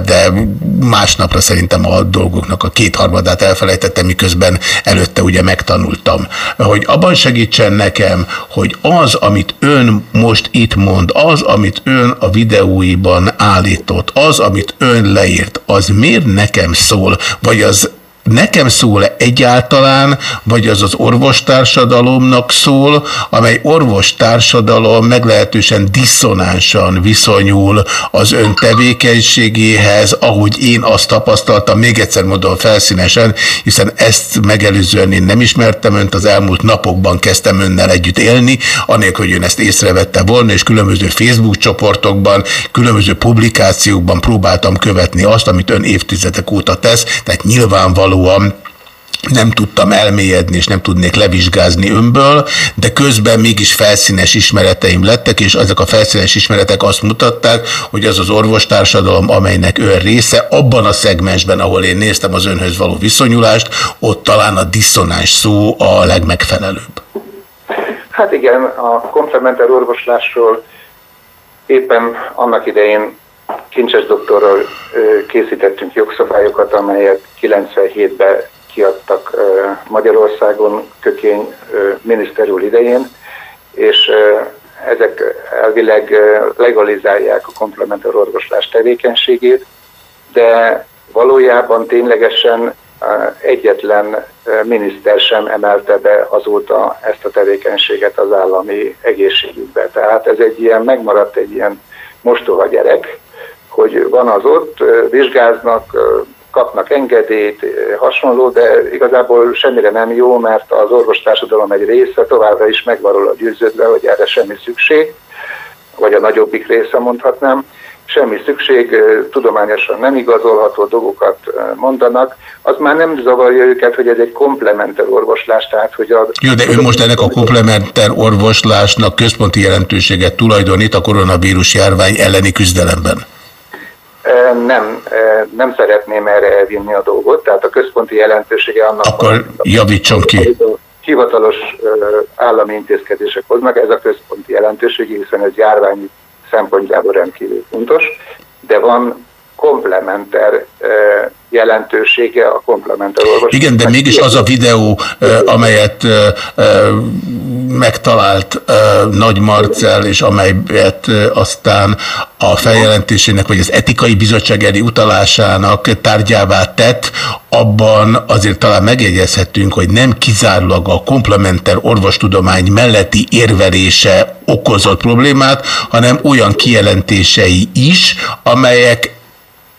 de másnapra szerintem a dolgoknak a kétharmadát elfelejtettem, miközben előtte ugye megtanultam. Hogy abban segítsen nekem, hogy az, amit ön most itt mond, az, amit ön a videóiban állított, az, amit ön leírt, az miért nekem szól, vagy az nekem szól -e egyáltalán, vagy az az orvostársadalomnak szól, amely orvostársadalom meglehetősen diszonánsan viszonyul az ön tevékenységéhez, ahogy én azt tapasztaltam, még egyszer mondom felszínesen, hiszen ezt megelőzően én nem ismertem önt, az elmúlt napokban kezdtem önnel együtt élni, anélkül, hogy ön ezt észrevette volna, és különböző Facebook csoportokban, különböző publikációkban próbáltam követni azt, amit ön évtizedek óta tesz, tehát nyilvánvaló nyilvánvalóan nem tudtam elmélyedni, és nem tudnék levizsgázni önből, de közben mégis felszínes ismereteim lettek, és ezek a felszínes ismeretek azt mutatták, hogy az az orvostársadalom, amelynek ön része, abban a szegmensben, ahol én néztem az önhöz való viszonyulást, ott talán a diszonáns szó a legmegfelelőbb. Hát igen, a komplementer orvoslásról éppen annak idején Kincses doktorral készítettünk jogszabályokat, amelyet 97-ben kiadtak Magyarországon kökény miniszter úr idején, és ezek elvileg legalizálják a komplementer orvoslás tevékenységét, de valójában ténylegesen egyetlen miniszter sem emelte be azóta ezt a tevékenységet az állami egészségügybe. Tehát ez egy ilyen, megmaradt egy ilyen mostoha gyerek, hogy van az ott, vizsgáznak, kapnak engedélyt, hasonló, de igazából semmire nem jó, mert az orvostársadalom egy része továbbra is megvarul a győződve, hogy erre semmi szükség, vagy a nagyobbik része mondhatnám, semmi szükség, tudományosan nem igazolható dolgokat mondanak, az már nem zavarja őket, hogy ez egy komplementer orvoslás, tehát hogy a... Jó, de ő most ennek a komplementer orvoslásnak központi jelentőséget tulajdonít a koronavírus járvány elleni küzdelemben. Nem, nem szeretném erre elvinni a dolgot, tehát a központi jelentősége annak... Akkor javítson ki. Hivatalos állami intézkedések hoznak, ez a központi jelentőség, hiszen ez járvány szempontjából rendkívül fontos, de van komplementer jelentősége a komplementer orvos. Igen, de mégis az a videó, amelyet megtalált Nagy Marcel, és amelyet aztán a feljelentésének, vagy az etikai bizottság elé utalásának tárgyává tett, abban azért talán megjegyezhetünk, hogy nem kizárólag a komplementer orvostudomány melletti érvelése okozott problémát, hanem olyan kijelentései is, amelyek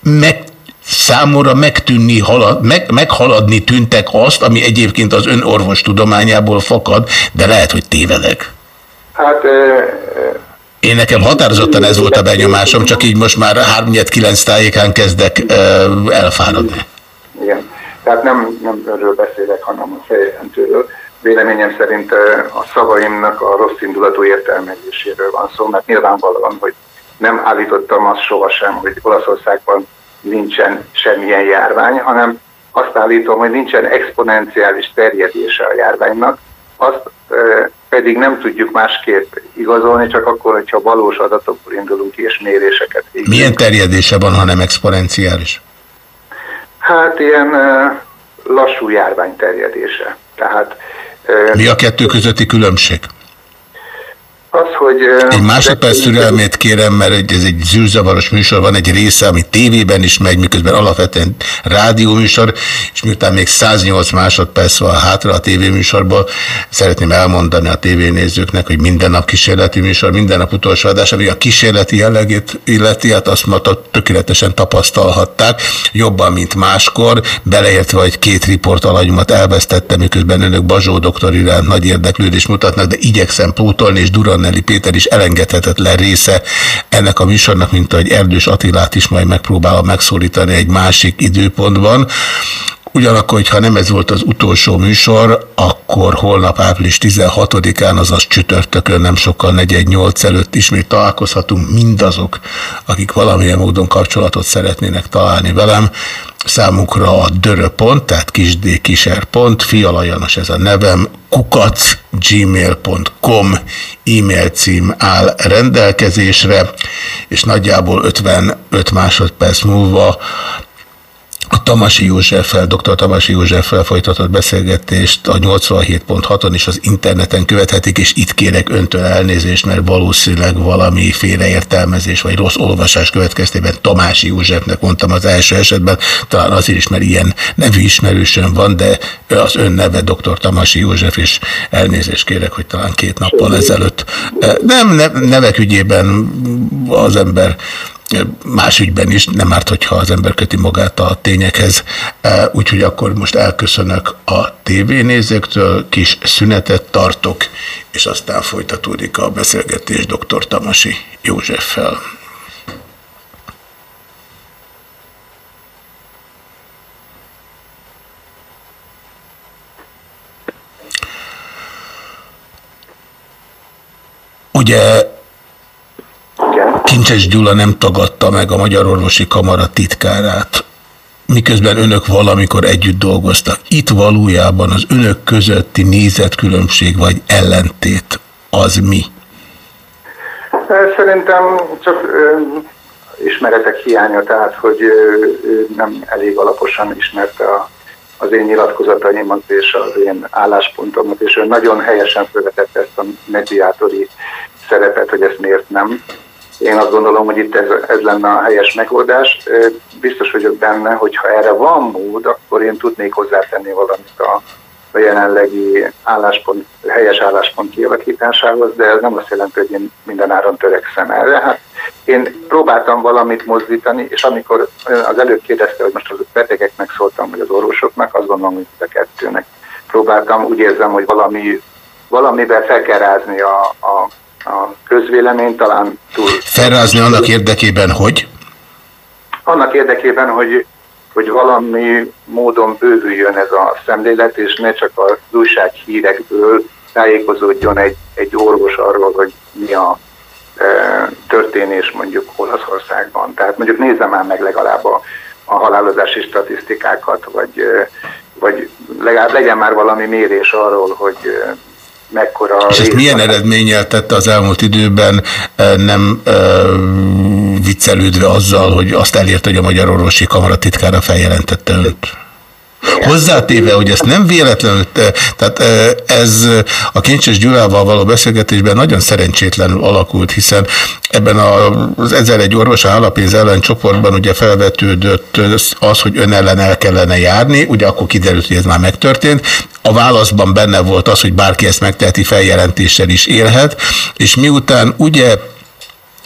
meg számomra megtűnni, halad, meg, meghaladni tűntek azt, ami egyébként az ön orvostudományából fakad, de lehet, hogy tévedek. Hát... Én nekem határozottan ez volt a benyomásom, csak így most már 3-9 tájékán kezdek elfáradni. Igen, tehát nem, nem örül beszélek, hanem a feljelentőről. Véleményem szerint a szavaimnak a rossz indulatú értelmezéséről van szó, mert nyilvánvalóan, hogy nem állítottam azt sohasem, hogy Olaszországban nincsen semmilyen járvány, hanem azt állítom, hogy nincsen exponenciális terjedése a járványnak, azt pedig nem tudjuk másképp igazolni, csak akkor, hogyha valós adatokból indulunk ki és méréseket végzünk. Milyen terjedése van, ha nem exponenciális? Hát ilyen lassú járvány terjedése. Tehát, Mi a kettő közötti különbség? Az, hogy... Egy másodperc türelmét kérem, mert ez egy zűrzavaros műsor, van egy része, ami tévében is megy, miközben alapvetően rádióműsor, és miután még 108 másodperc van hátra a tévéműsorból, szeretném elmondani a tévénézőknek, hogy minden nap kísérleti műsor, minden nap utolsó adás, ami a kísérleti jellegét illeti, hát azt ma tökéletesen tapasztalhatták, jobban, mint máskor, beleértve, hogy két riport alanyomat elvesztettem, miközben önök Bazsó doktor iránt nagy érdeklődést mutatnak, de igyekszem pótolni, és Duran Anneli Péter is elengedhetetlen része ennek a műsornak, mint ahogy Erdős Attilát is majd megpróbálom megszólítani egy másik időpontban. Ugyanakkor, hogyha nem ez volt az utolsó műsor, akkor holnap április 16-án, azaz csütörtökön nem sokkal 418 előtt ismét találkozhatunk mindazok, akik valamilyen módon kapcsolatot szeretnének találni velem. Számukra a döröpont, tehát kisdkiser.pont, fialajanos ez a nevem, kukac gmail.com e-mail cím áll rendelkezésre, és nagyjából 55 másodperc múlva a Tamasi Józseffel, dr. Tamasi Józseffel folytatott beszélgetést a 87.6-on és az interneten követhetik, és itt kérek öntől elnézést, mert valószínűleg valami félreértelmezés vagy rossz olvasás következtében Tamási Józsefnek mondtam az első esetben, talán azért is, mert ilyen nevű ismerősöm van, de az ön neve dr. Tamasi József, és elnézést kérek, hogy talán két nappal ezelőtt. Nem, nevek ügyében az ember más ügyben is, nem árt, hogyha az ember köti magát a tényekhez. E, úgyhogy akkor most elköszönök a tévénézőktől, kis szünetet tartok, és aztán folytatódik a beszélgetés dr. Tamasi Józseffel. Ugye Kincses Gyula nem tagadta meg a Magyar Orvosi Kamara titkárát, miközben önök valamikor együtt dolgoztak. Itt valójában az önök közötti nézetkülönbség vagy ellentét az mi? Szerintem csak ismeretek hiánya, tehát hogy ö, nem elég alaposan ismerte a, az én nyilatkozataimat és az én álláspontomat, és ő nagyon helyesen felvetette ezt a mediátori szerepet, hogy ezt miért nem. Én azt gondolom, hogy itt ez, ez lenne a helyes megoldás. Biztos vagyok benne, hogy ha erre van mód, akkor én tudnék hozzátenni valamit a, a jelenlegi álláspont, helyes álláspont kialakításához, de ez nem azt jelenti, hogy én mindenáron törekszem erre. Hát én próbáltam valamit mozdítani, és amikor az előbb kérdezte, hogy most az betegeknek szóltam, vagy az orvosoknak, azt gondolom, hogy a kettőnek próbáltam. Úgy érzem, hogy valami, valamivel fel a, a a közvélemény talán túl... Felrázni annak érdekében, hogy? Annak érdekében, hogy, hogy valami módon bővüljön ez a szemlélet, és ne csak az újsághírekből tájékozódjon egy, egy orvos arról, hogy mi a e, történés mondjuk Olaszországban. Tehát mondjuk nézzem már meg legalább a, a halálozási statisztikákat, vagy, e, vagy legalább legyen már valami mérés arról, hogy e, mekkora... És ezt milyen eredménnyel tette az elmúlt időben, nem viccelődve azzal, hogy azt elért, hogy a Magyar Orvosi Kamara titkára feljelentette önt? Hozzátéve, hogy ezt nem véletlenül, tehát ez a Kincses Gyulával való beszélgetésben nagyon szerencsétlenül alakult, hiszen ebben az 1001 orvos alapénz ellen csoportban ugye felvetődött az, hogy ön ellen el kellene járni, ugye akkor kiderült, hogy ez már megtörtént. A válaszban benne volt az, hogy bárki ezt megteheti, feljelentéssel is élhet, és miután ugye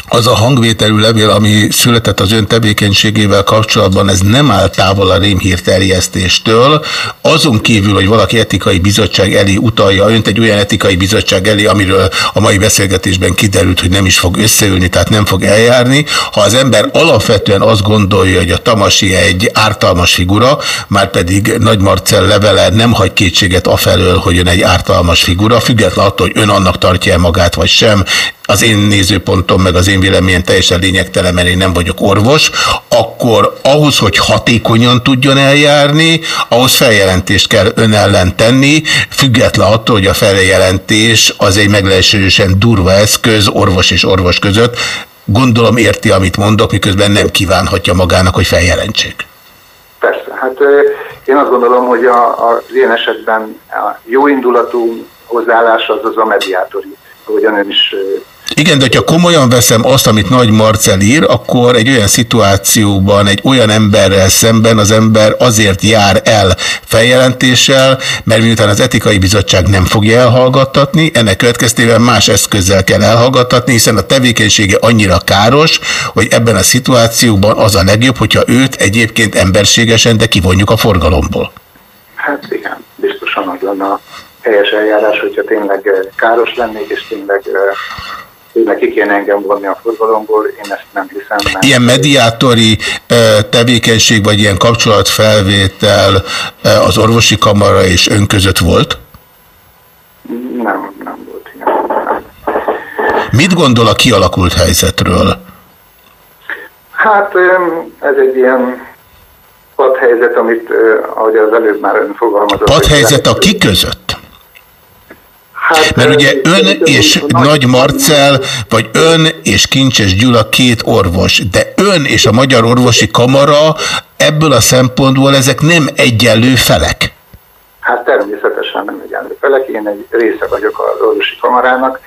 az a hangvételű levél, ami született az ön tevékenységével kapcsolatban, ez nem áll távol a rémhír terjesztéstől. Azon kívül, hogy valaki etikai bizottság elé utalja önt egy olyan etikai bizottság elé, amiről a mai beszélgetésben kiderült, hogy nem is fog összeülni, tehát nem fog eljárni. Ha az ember alapvetően azt gondolja, hogy a Tamasi egy ártalmas figura, már pedig Nagy Marcell levele nem hagy kétséget afelől, hogy ön egy ártalmas figura, függetlenül attól, hogy ön annak tartja -e magát vagy sem, az én nézőpontom, meg az én véleményem teljesen lényegtelen, mert én nem vagyok orvos, akkor ahhoz, hogy hatékonyan tudjon eljárni, ahhoz feljelentést kell ön ellen tenni, független attól, hogy a feljelentés az egy meglehetősen durva eszköz orvos és orvos között. Gondolom érti, amit mondok, miközben nem kívánhatja magának, hogy feljelentsék. Persze, hát én azt gondolom, hogy a, az ilyen esetben a jó indulatú hozzáállás az az a mediátori ahogyan ön is Igen, de hogyha komolyan veszem azt, amit Nagy Marcel ír, akkor egy olyan szituációban, egy olyan emberrel szemben az ember azért jár el feljelentéssel, mert miután az etikai bizottság nem fogja elhallgattatni, ennek következtében más eszközzel kell elhallgattatni, hiszen a tevékenysége annyira káros, hogy ebben a szituációban az a legjobb, hogyha őt egyébként emberségesen, de kivonjuk a forgalomból. Hát igen, biztosan az lenne a helyes eljárás, hogyha tényleg ö, káros lennék, és tényleg, ö, tényleg ki kéne engem vonni a forgalomból, én ezt nem hiszem. Mert Ilyen mediátori tevékenység, vagy ilyen kapcsolatfelvétel az orvosi kamara és ön között volt? Nem, nem volt ilyen. Mit gondol a kialakult helyzetről? Hát ez egy ilyen padhelyzet, amit, ahogy az előbb már ön fogalmazott. Padhelyzet a ki között? Hát, Mert ugye ön és Nagy Marcel, vagy ön és Kincses Gyula két orvos, de ön és a Magyar Orvosi Kamara ebből a szempontból ezek nem egyenlő felek. Hát természetesen nem egyenlő felek, én egy része vagyok az orvosi kamarának,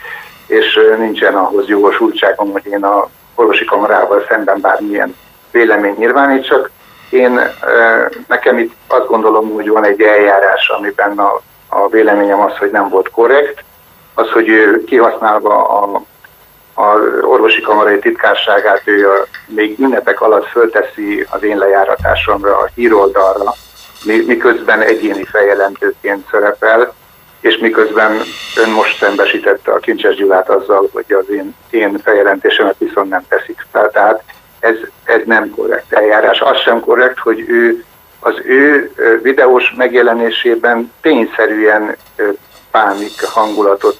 és nincsen ahhoz jogosultságom, hogy én a orvosi kamarával szemben bármilyen vélemény nyilvánítsak. Én, nekem itt azt gondolom, hogy van egy eljárás, amiben a, a véleményem az, hogy nem volt korrekt, az, hogy ő kihasználva a orvosi kamarai titkárságát ő a, még ünnepek alatt fölteszi az én lejáratásomra, a híroldalra, mi- miközben egyéni feljelentőként szerepel, és miközben ön most szembesítette a Kincses Gyulát azzal, hogy az én, én feljelentésemet viszont nem teszik fel. Tehát ez, ez nem korrekt eljárás. Az sem korrekt, hogy ő az ő videós megjelenésében tényszerűen pánik hangulatot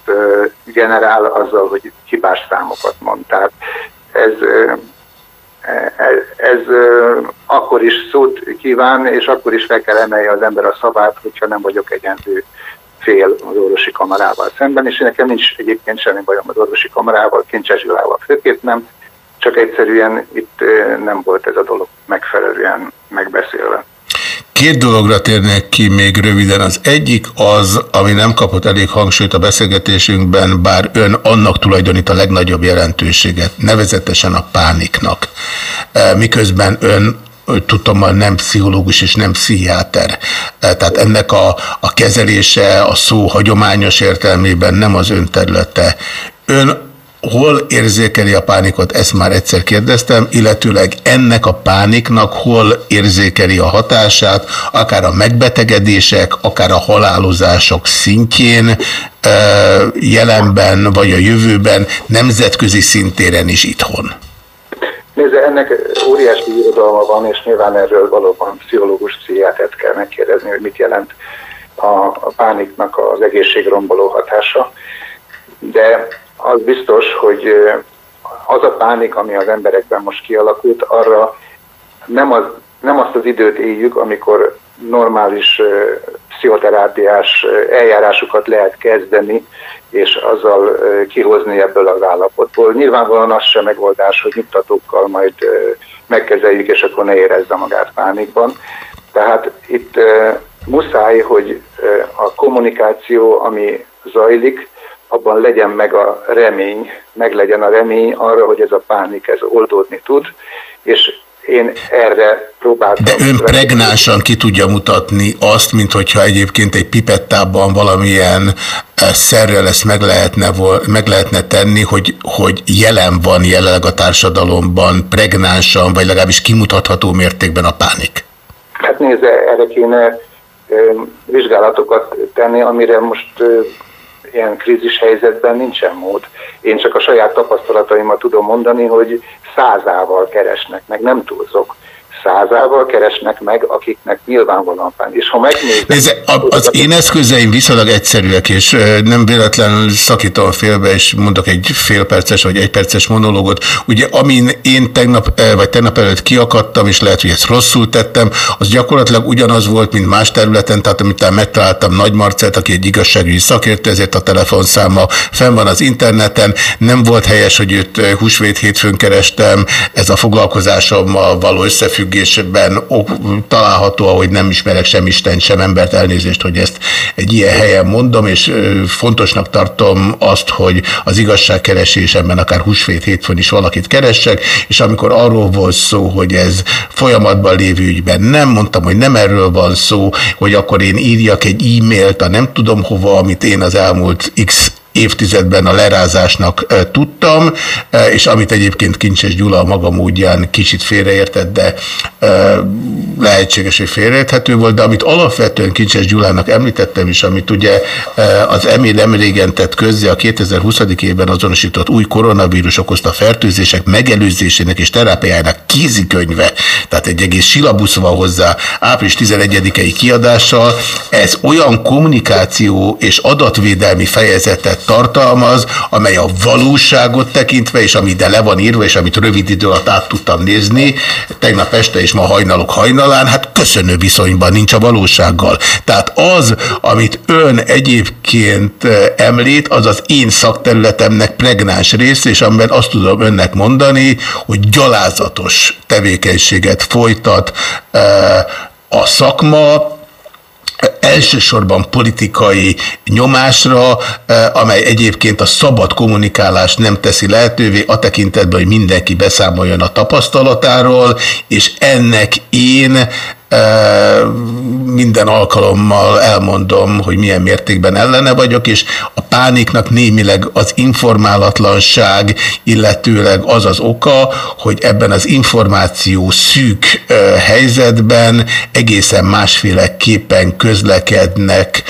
generál azzal, hogy hibás számokat mond. Tehát ez, ö, ez, ez ö, akkor is szót kíván, és akkor is fel kell emelje az ember a szavát, hogyha nem vagyok egyenlő fél az orvosi kamarával szemben, és nekem nincs egyébként semmi bajom az orvosi kamarával, Kincses Gyulával főképp nem, csak egyszerűen itt nem volt ez a dolog megfelelően megbeszélve. Két dologra térnék ki még röviden. Az egyik az, ami nem kapott elég hangsúlyt a beszélgetésünkben, bár ön annak tulajdonít a legnagyobb jelentőséget, nevezetesen a pániknak. E, Miközben ön tudtommal nem pszichológus és nem pszichiáter. E, Tehát ennek a, a kezelése a szó hagyományos értelmében nem az ön területe. Ön hol érzékeli a pánikot, ezt már egyszer kérdeztem, illetőleg ennek a pániknak hol érzékeli a hatását, akár a megbetegedések, akár a halálozások szintjén, jelenben vagy a jövőben, nemzetközi szintéren is itthon. Nézze, ennek óriási irodalma van, és nyilván erről valóban pszichológus pszichiátert kell megkérdezni, hogy mit jelent a, a pániknak az egészségromboló hatása. De az biztos, hogy az a pánik, ami az emberekben most kialakult, arra nem, az, nem azt az időt éljük, amikor normális pszichoterápiás eljárásokat lehet kezdeni, és azzal kihozni ebből az állapotból. Nyilvánvalóan az sem megoldás, hogy nyugtatókkal majd megkezeljük, és akkor ne érezze magát pánikban. Tehát itt muszáj, hogy a kommunikáció, ami zajlik, abban legyen meg a remény, meg legyen a remény arra, hogy ez a pánik ez oldódni tud, és én erre próbáltam. De ön pregnánsan ki tudja mutatni azt, mint hogyha egyébként egy pipettában valamilyen eh, szerrel ezt meg lehetne, meg lehetne tenni, hogy, hogy jelen van jelenleg a társadalomban pregnánsan, vagy legalábbis kimutatható mértékben a pánik. Hát nézze, erre kéne ö, vizsgálatokat tenni, amire most ö, ilyen krízis helyzetben nincsen mód. Én csak a saját tapasztalataimat tudom mondani, hogy százával keresnek, meg nem túlzok. Százával keresnek meg, akiknek nyilvánvalóan fáj. És ha megnézem... Nézze, a- az én eszközeim viszonylag egyszerűek, és nem véletlenül szakítom félbe, és mondok egy félperces vagy egyperces monológot. Ugye, amin én tegnap, vagy tegnap előtt kiakadtam, és lehet, hogy ezt rosszul tettem, az gyakorlatilag ugyanaz volt, mint más területen, tehát amit megtaláltam Nagy Marcet, aki egy igazságügyi szakértő, ezért a telefonszáma fenn van az interneten. Nem volt helyes, hogy őt húsvét hétfőn kerestem, ez a foglalkozásommal való összefüggés összefüggésben található, ahogy nem ismerek sem Isten, sem embert, elnézést, hogy ezt egy ilyen helyen mondom, és fontosnak tartom azt, hogy az igazságkeresésemben akár húsvét hétfőn is valakit keressek, és amikor arról volt szó, hogy ez folyamatban lévő ügyben nem, mondtam, hogy nem erről van szó, hogy akkor én írjak egy e-mailt a nem tudom hova, amit én az elmúlt x évtizedben a lerázásnak tudtam, és amit egyébként Kincses Gyula maga módján kicsit félreértett, de lehetséges, hogy félreérthető volt, de amit alapvetően Kincses Gyulának említettem is, amit ugye az EMI nem régen tett közzé a 2020. évben azonosított új koronavírus okozta fertőzések megelőzésének és terápiájának kézikönyve, tehát egy egész silabusz van hozzá április 11-i kiadással, ez olyan kommunikáció és adatvédelmi fejezetet tartalmaz, amely a valóságot tekintve, és ami ide le van írva, és amit rövid idő alatt át tudtam nézni, tegnap este és ma hajnalok hajnalán, hát köszönő viszonyban nincs a valósággal. Tehát az, amit ön egyébként említ, az az én szakterületemnek pregnáns rész, és amiben azt tudom önnek mondani, hogy gyalázatos tevékenységet folytat a szakma, elsősorban politikai nyomásra, eh, amely egyébként a szabad kommunikálást nem teszi lehetővé, a tekintetben, hogy mindenki beszámoljon a tapasztalatáról, és ennek én minden alkalommal elmondom, hogy milyen mértékben ellene vagyok, és a pániknak némileg az informálatlanság, illetőleg az az oka, hogy ebben az információ szűk helyzetben egészen másféleképpen közlekednek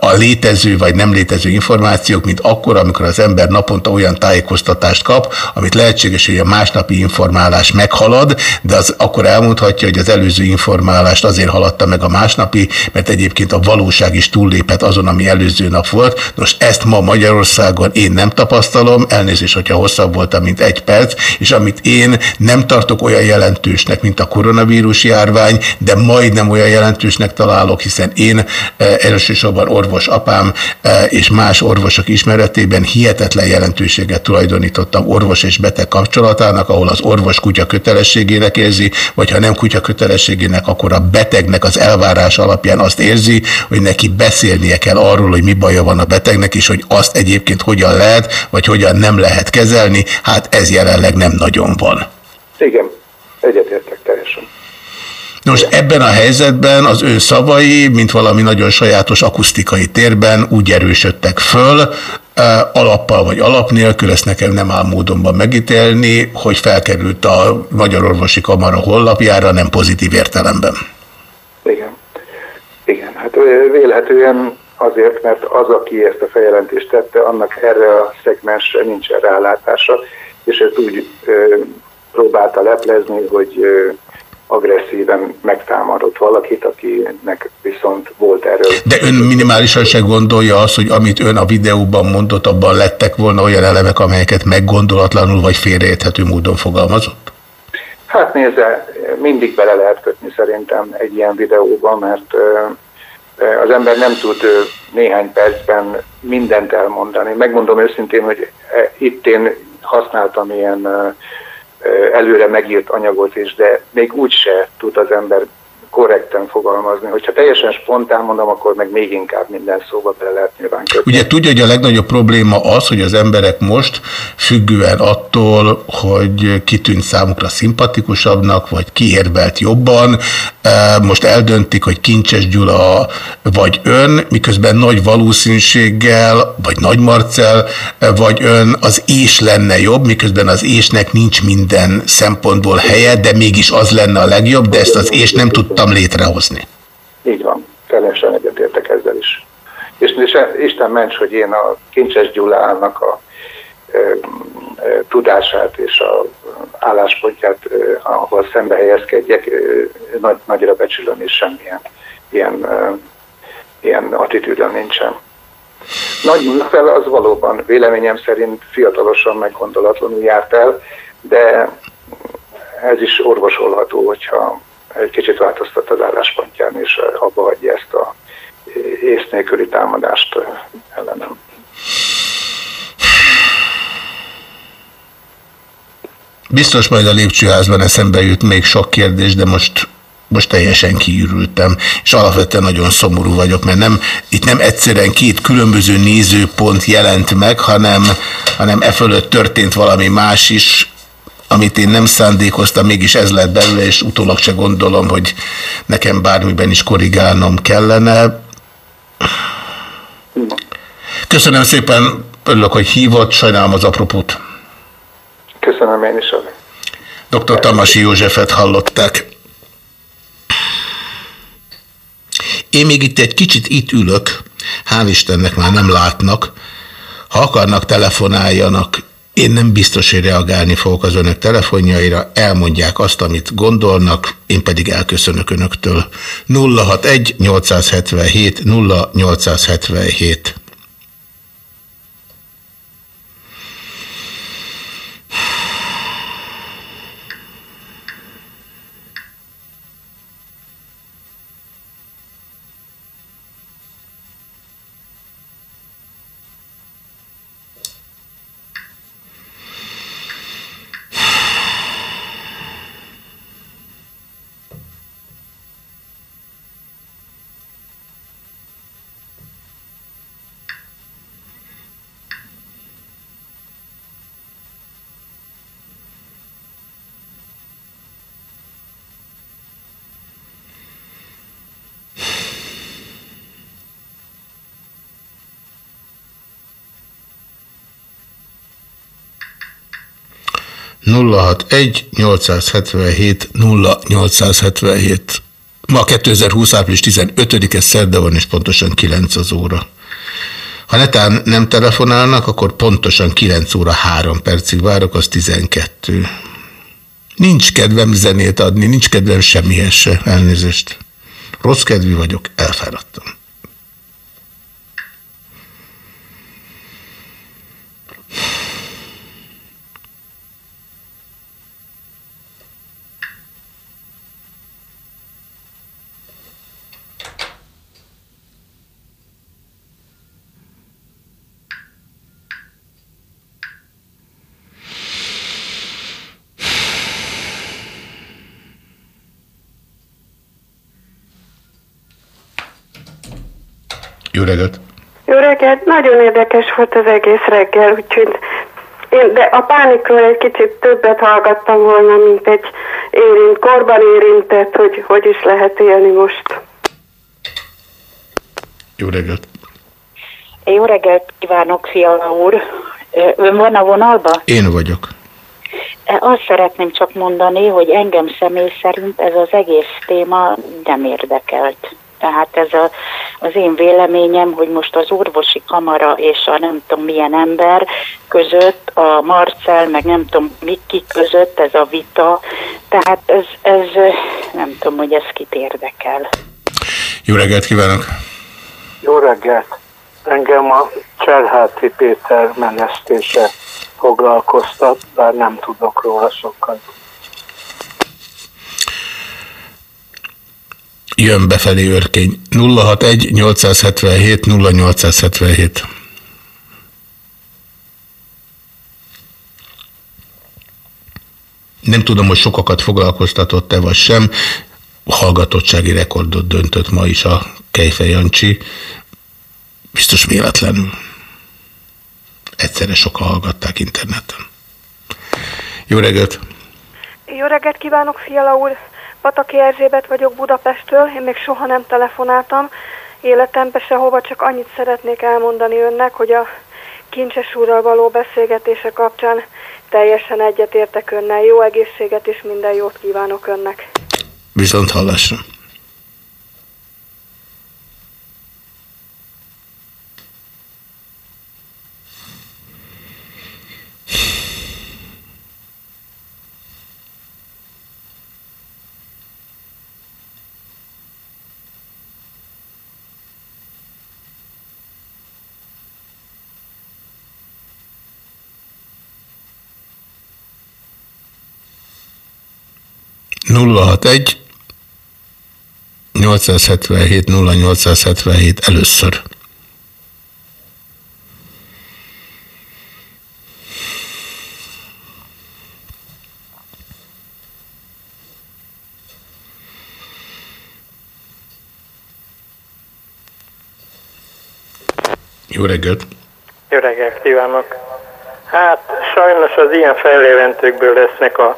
a létező vagy nem létező információk, mint akkor, amikor az ember naponta olyan tájékoztatást kap, amit lehetséges, hogy a másnapi informálás meghalad, de az akkor elmondhatja, hogy az előző informálást azért haladta meg a másnapi, mert egyébként a valóság is túllépett azon, ami előző nap volt. Nos, ezt ma Magyarországon én nem tapasztalom, elnézést, hogyha hosszabb voltam, mint egy perc, és amit én nem tartok olyan jelentősnek, mint a koronavírus járvány, de majdnem olyan jelentősnek találok, hiszen én eh, elsősorban orvos apám eh, és más orvosok ismeretében hihetetlen jelentőséget tulajdonítottam orvos és beteg kapcsolatának, ahol az orvos kutya kötelességének érzi, vagy ha nem kutya kötelességének, akkor a betegnek az elvárás alapján azt érzi, hogy neki beszélnie kell arról, hogy mi baja van a betegnek, és hogy azt egyébként hogyan lehet, vagy hogyan nem lehet kezelni, hát ez jelenleg nem nagyon van. Igen, egyetértek teljesen. Nos, ebben a helyzetben az ön szavai, mint valami nagyon sajátos akusztikai térben úgy erősödtek föl, alappal vagy alap nélkül, ezt nekem nem áll módonban megítélni, hogy felkerült a Magyar Orvosi Kamara honlapjára, nem pozitív értelemben. Igen. Igen, hát vélhetően azért, mert az, aki ezt a feljelentést tette, annak erre a szegmensre nincsen rálátása, és ezt úgy ö, próbálta leplezni, hogy ö, agresszíven megtámadott valakit, akinek viszont volt erről. De ön minimálisan se gondolja azt, hogy amit ön a videóban mondott, abban lettek volna olyan elemek, amelyeket meggondolatlanul vagy félreérthető módon fogalmazott? Hát nézze, mindig bele lehet kötni szerintem egy ilyen videóba, mert az ember nem tud néhány percben mindent elmondani. Megmondom őszintén, hogy itt én használtam ilyen előre megírt anyagot is, de még úgy se tud az ember korrekten fogalmazni. Hogyha teljesen spontán mondom, akkor meg még inkább minden szóba bele lehet nyilván kötni. Ugye tudja, hogy a legnagyobb probléma az, hogy az emberek most függően attól, hogy kitűnt számukra szimpatikusabbnak, vagy kiérvelt jobban, eh, most eldöntik, hogy Kincses Gyula vagy ön, miközben nagy valószínűséggel, vagy Nagy Marcel, eh, vagy ön az és lenne jobb, miközben az ésnek nincs minden szempontból helye, de mégis az lenne a legjobb, de ezt az és nem tudtam létrehozni. Így van, teljesen egyetértek ezzel is. És, és Isten ments, hogy én a Kincses Gyulának a e, e, tudását és a álláspontját, e, ahol szembe helyezkedjek, e, nagy, nagyra becsülöm, és semmilyen ilyen, e, ilyen attitűdön nincsen. Nagy Műfel az valóban véleményem szerint fiatalosan meggondolatlanul járt el, de ez is orvosolható, hogyha egy kicsit változtat az álláspontján, és abba hagyja ezt a ész nélküli támadást ellenem. Biztos majd a lépcsőházban eszembe jut még sok kérdés, de most, most teljesen kiürültem, és alapvetően nagyon szomorú vagyok, mert nem, itt nem egyszerűen két különböző nézőpont jelent meg, hanem, hanem e fölött történt valami más is, amit én nem szándékoztam, mégis ez lett belőle, és utólag se gondolom, hogy nekem bármiben is korrigálnom kellene. Köszönöm szépen, örülök, hogy hívott, sajnálom az apropót. Köszönöm én is. Dr. Tamasi Józsefet hallották. Én még itt egy kicsit itt ülök, hál' Istennek már nem látnak. Ha akarnak, telefonáljanak. Én nem biztos, hogy reagálni fogok az önök telefonjaira, elmondják azt, amit gondolnak, én pedig elköszönök önöktől. 061 877 0877 061 877 0877 Ma 2020. április 15-e szerda van, és pontosan 9 az óra. Ha netán nem telefonálnak, akkor pontosan 9 óra 3 percig várok, az 12. Nincs kedvem zenét adni, nincs kedvem semmihez se, elnézést. Rossz kedvű vagyok, elfáradtam. Jó reggelt! Jó reggelt, nagyon érdekes volt az egész reggel, úgyhogy én, de a pánikról egy kicsit többet hallgattam volna, mint egy érint, korban érintett, hogy hogy is lehet élni most. Jó reggelt! Jó reggelt kívánok, Fiala úr. Ön van a vonalba? Én vagyok. Azt szeretném csak mondani, hogy engem személy szerint ez az egész téma nem érdekelt. Tehát ez a, az én véleményem, hogy most az orvosi kamara és a nem tudom milyen ember között, a Marcel, meg nem tudom Miki között ez a vita, tehát ez, ez nem tudom, hogy ez kit érdekel. Jó reggelt kívánok! Jó reggelt! Engem a Cserháti Péter menesztése foglalkoztat, bár nem tudok róla sokat. Jön befelé őrkény. 061 877 0877 Nem tudom, hogy sokakat foglalkoztatott-e vagy sem. Hallgatottsági rekordot döntött ma is a Kejfe Jancsi. Biztos véletlenül. Egyszerre sokan hallgatták interneten. Jó reggelt! Jó reggelt kívánok, Fiala úr! Pataki Erzsébet vagyok Budapestől, én még soha nem telefonáltam életembe sehova, csak annyit szeretnék elmondani önnek, hogy a Kincses úrral való beszélgetése kapcsán teljesen egyetértek önnel. Jó egészséget és minden jót kívánok önnek. Viszont hallásra. you 061 877 0877 először. Jó reggelt! Jó reggelt kívánok! Hát sajnos az ilyen felléventőkből lesznek a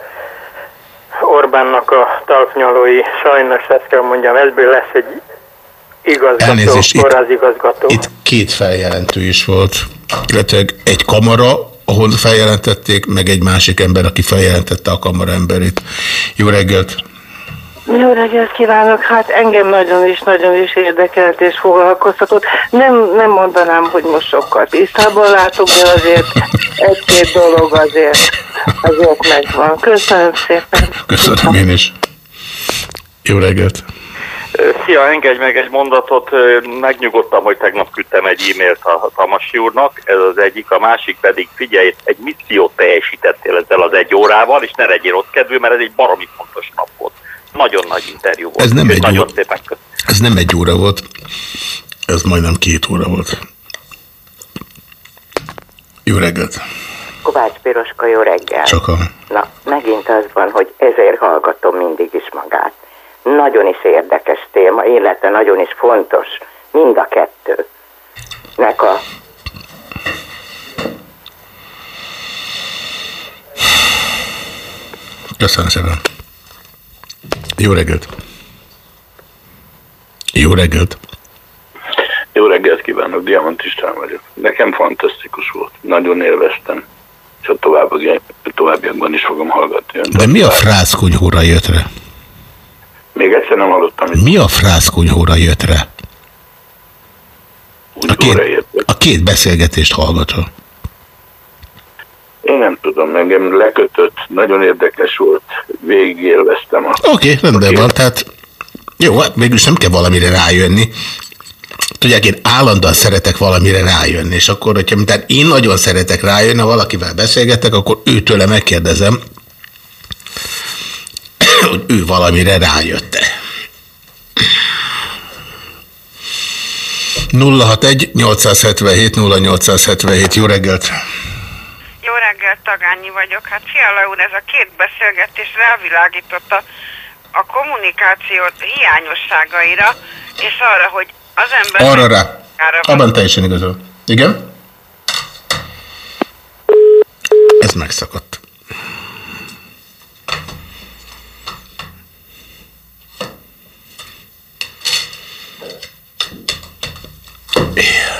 Orbánnak a talpnyalói, sajnos ezt kell mondjam, ebből lesz egy igazgató, Elnézést, itt- kórházigazgató. Itt két feljelentő is volt, illetve egy kamara, ahol feljelentették, meg egy másik ember, aki feljelentette a kamara emberét. Jó reggelt! Jó reggelt kívánok! Hát engem nagyon is, nagyon is érdekelt és foglalkoztatott. Nem, nem mondanám, hogy most sokkal tisztában látok, de azért egy-két dolog azért, azért megvan. Köszönöm szépen! Köszönöm én is. Jó reggelt! Szia, engedj meg egy mondatot. Megnyugodtam, hogy tegnap küldtem egy e-mailt a Tamasi úrnak, ez az egyik, a másik pedig figyelj, egy missziót teljesítettél ezzel az egy órával, és ne legyél ott kedvű, mert ez egy baromi fontos nap volt. Nagyon nagy interjú volt. Ez nem egy Nagyon köszönöm. Ez nem egy óra volt, ez majdnem két óra volt. Jó reggelt! Kovács Piroska, jó reggel. Csak a... Na, megint az van, hogy ezért hallgatom mindig is magát. Nagyon is érdekes téma, élete nagyon is fontos. Mind a kettő. Nek a Köszönöm szépen. Jó reggelt! Jó reggelt! Jó reggelt kívánok, Diamant István vagyok. Nekem fantasztikus volt, nagyon élveztem, és a további, továbbiakban is fogom hallgatni. önt. De mi a frászkunyhóra jött rá? Még egyszer nem hallottam, Mi a frászkunyhóra jött rá? A két, a két beszélgetést hallgatva. én nem tudom, engem lekötött, nagyon érdekes volt, végig élveztem a... Oké, okay, rendben van, tehát jó, hát mégis nem kell valamire rájönni. Tudják, én állandóan szeretek valamire rájönni, és akkor, hogyha mintán én nagyon szeretek rájönni, ha valakivel beszélgetek, akkor őtőle megkérdezem, hogy ő valamire rájött-e. 061 877 0877, jó reggelt! Tagányi vagyok. Hát Fiala úr, ez a két beszélgetés rávilágította a kommunikációt hiányosságaira, és arra, hogy az ember... Arra rá. Abban teljesen igazol. Igen? Ez megszakadt. Yeah.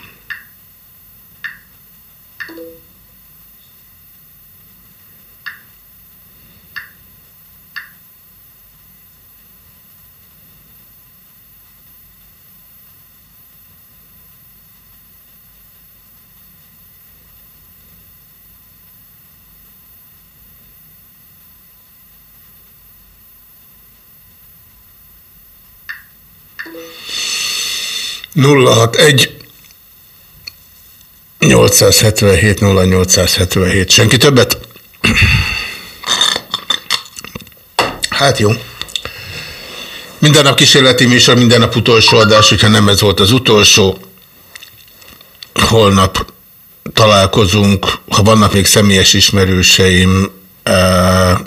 Nulla hat egy 877 0877. Senki többet? Hát jó. Minden nap kísérleti műsor, minden nap utolsó adás, hogyha nem ez volt az utolsó. Holnap találkozunk, ha vannak még személyes ismerőseim eh,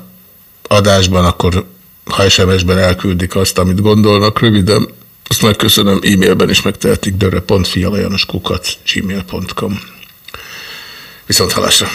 adásban, akkor ha SMS-ben elküldik azt, amit gondolnak röviden, azt megköszönöm, e-mailben is megtehetik dörre.fialajanoskukat gmail.com Viszont halásra!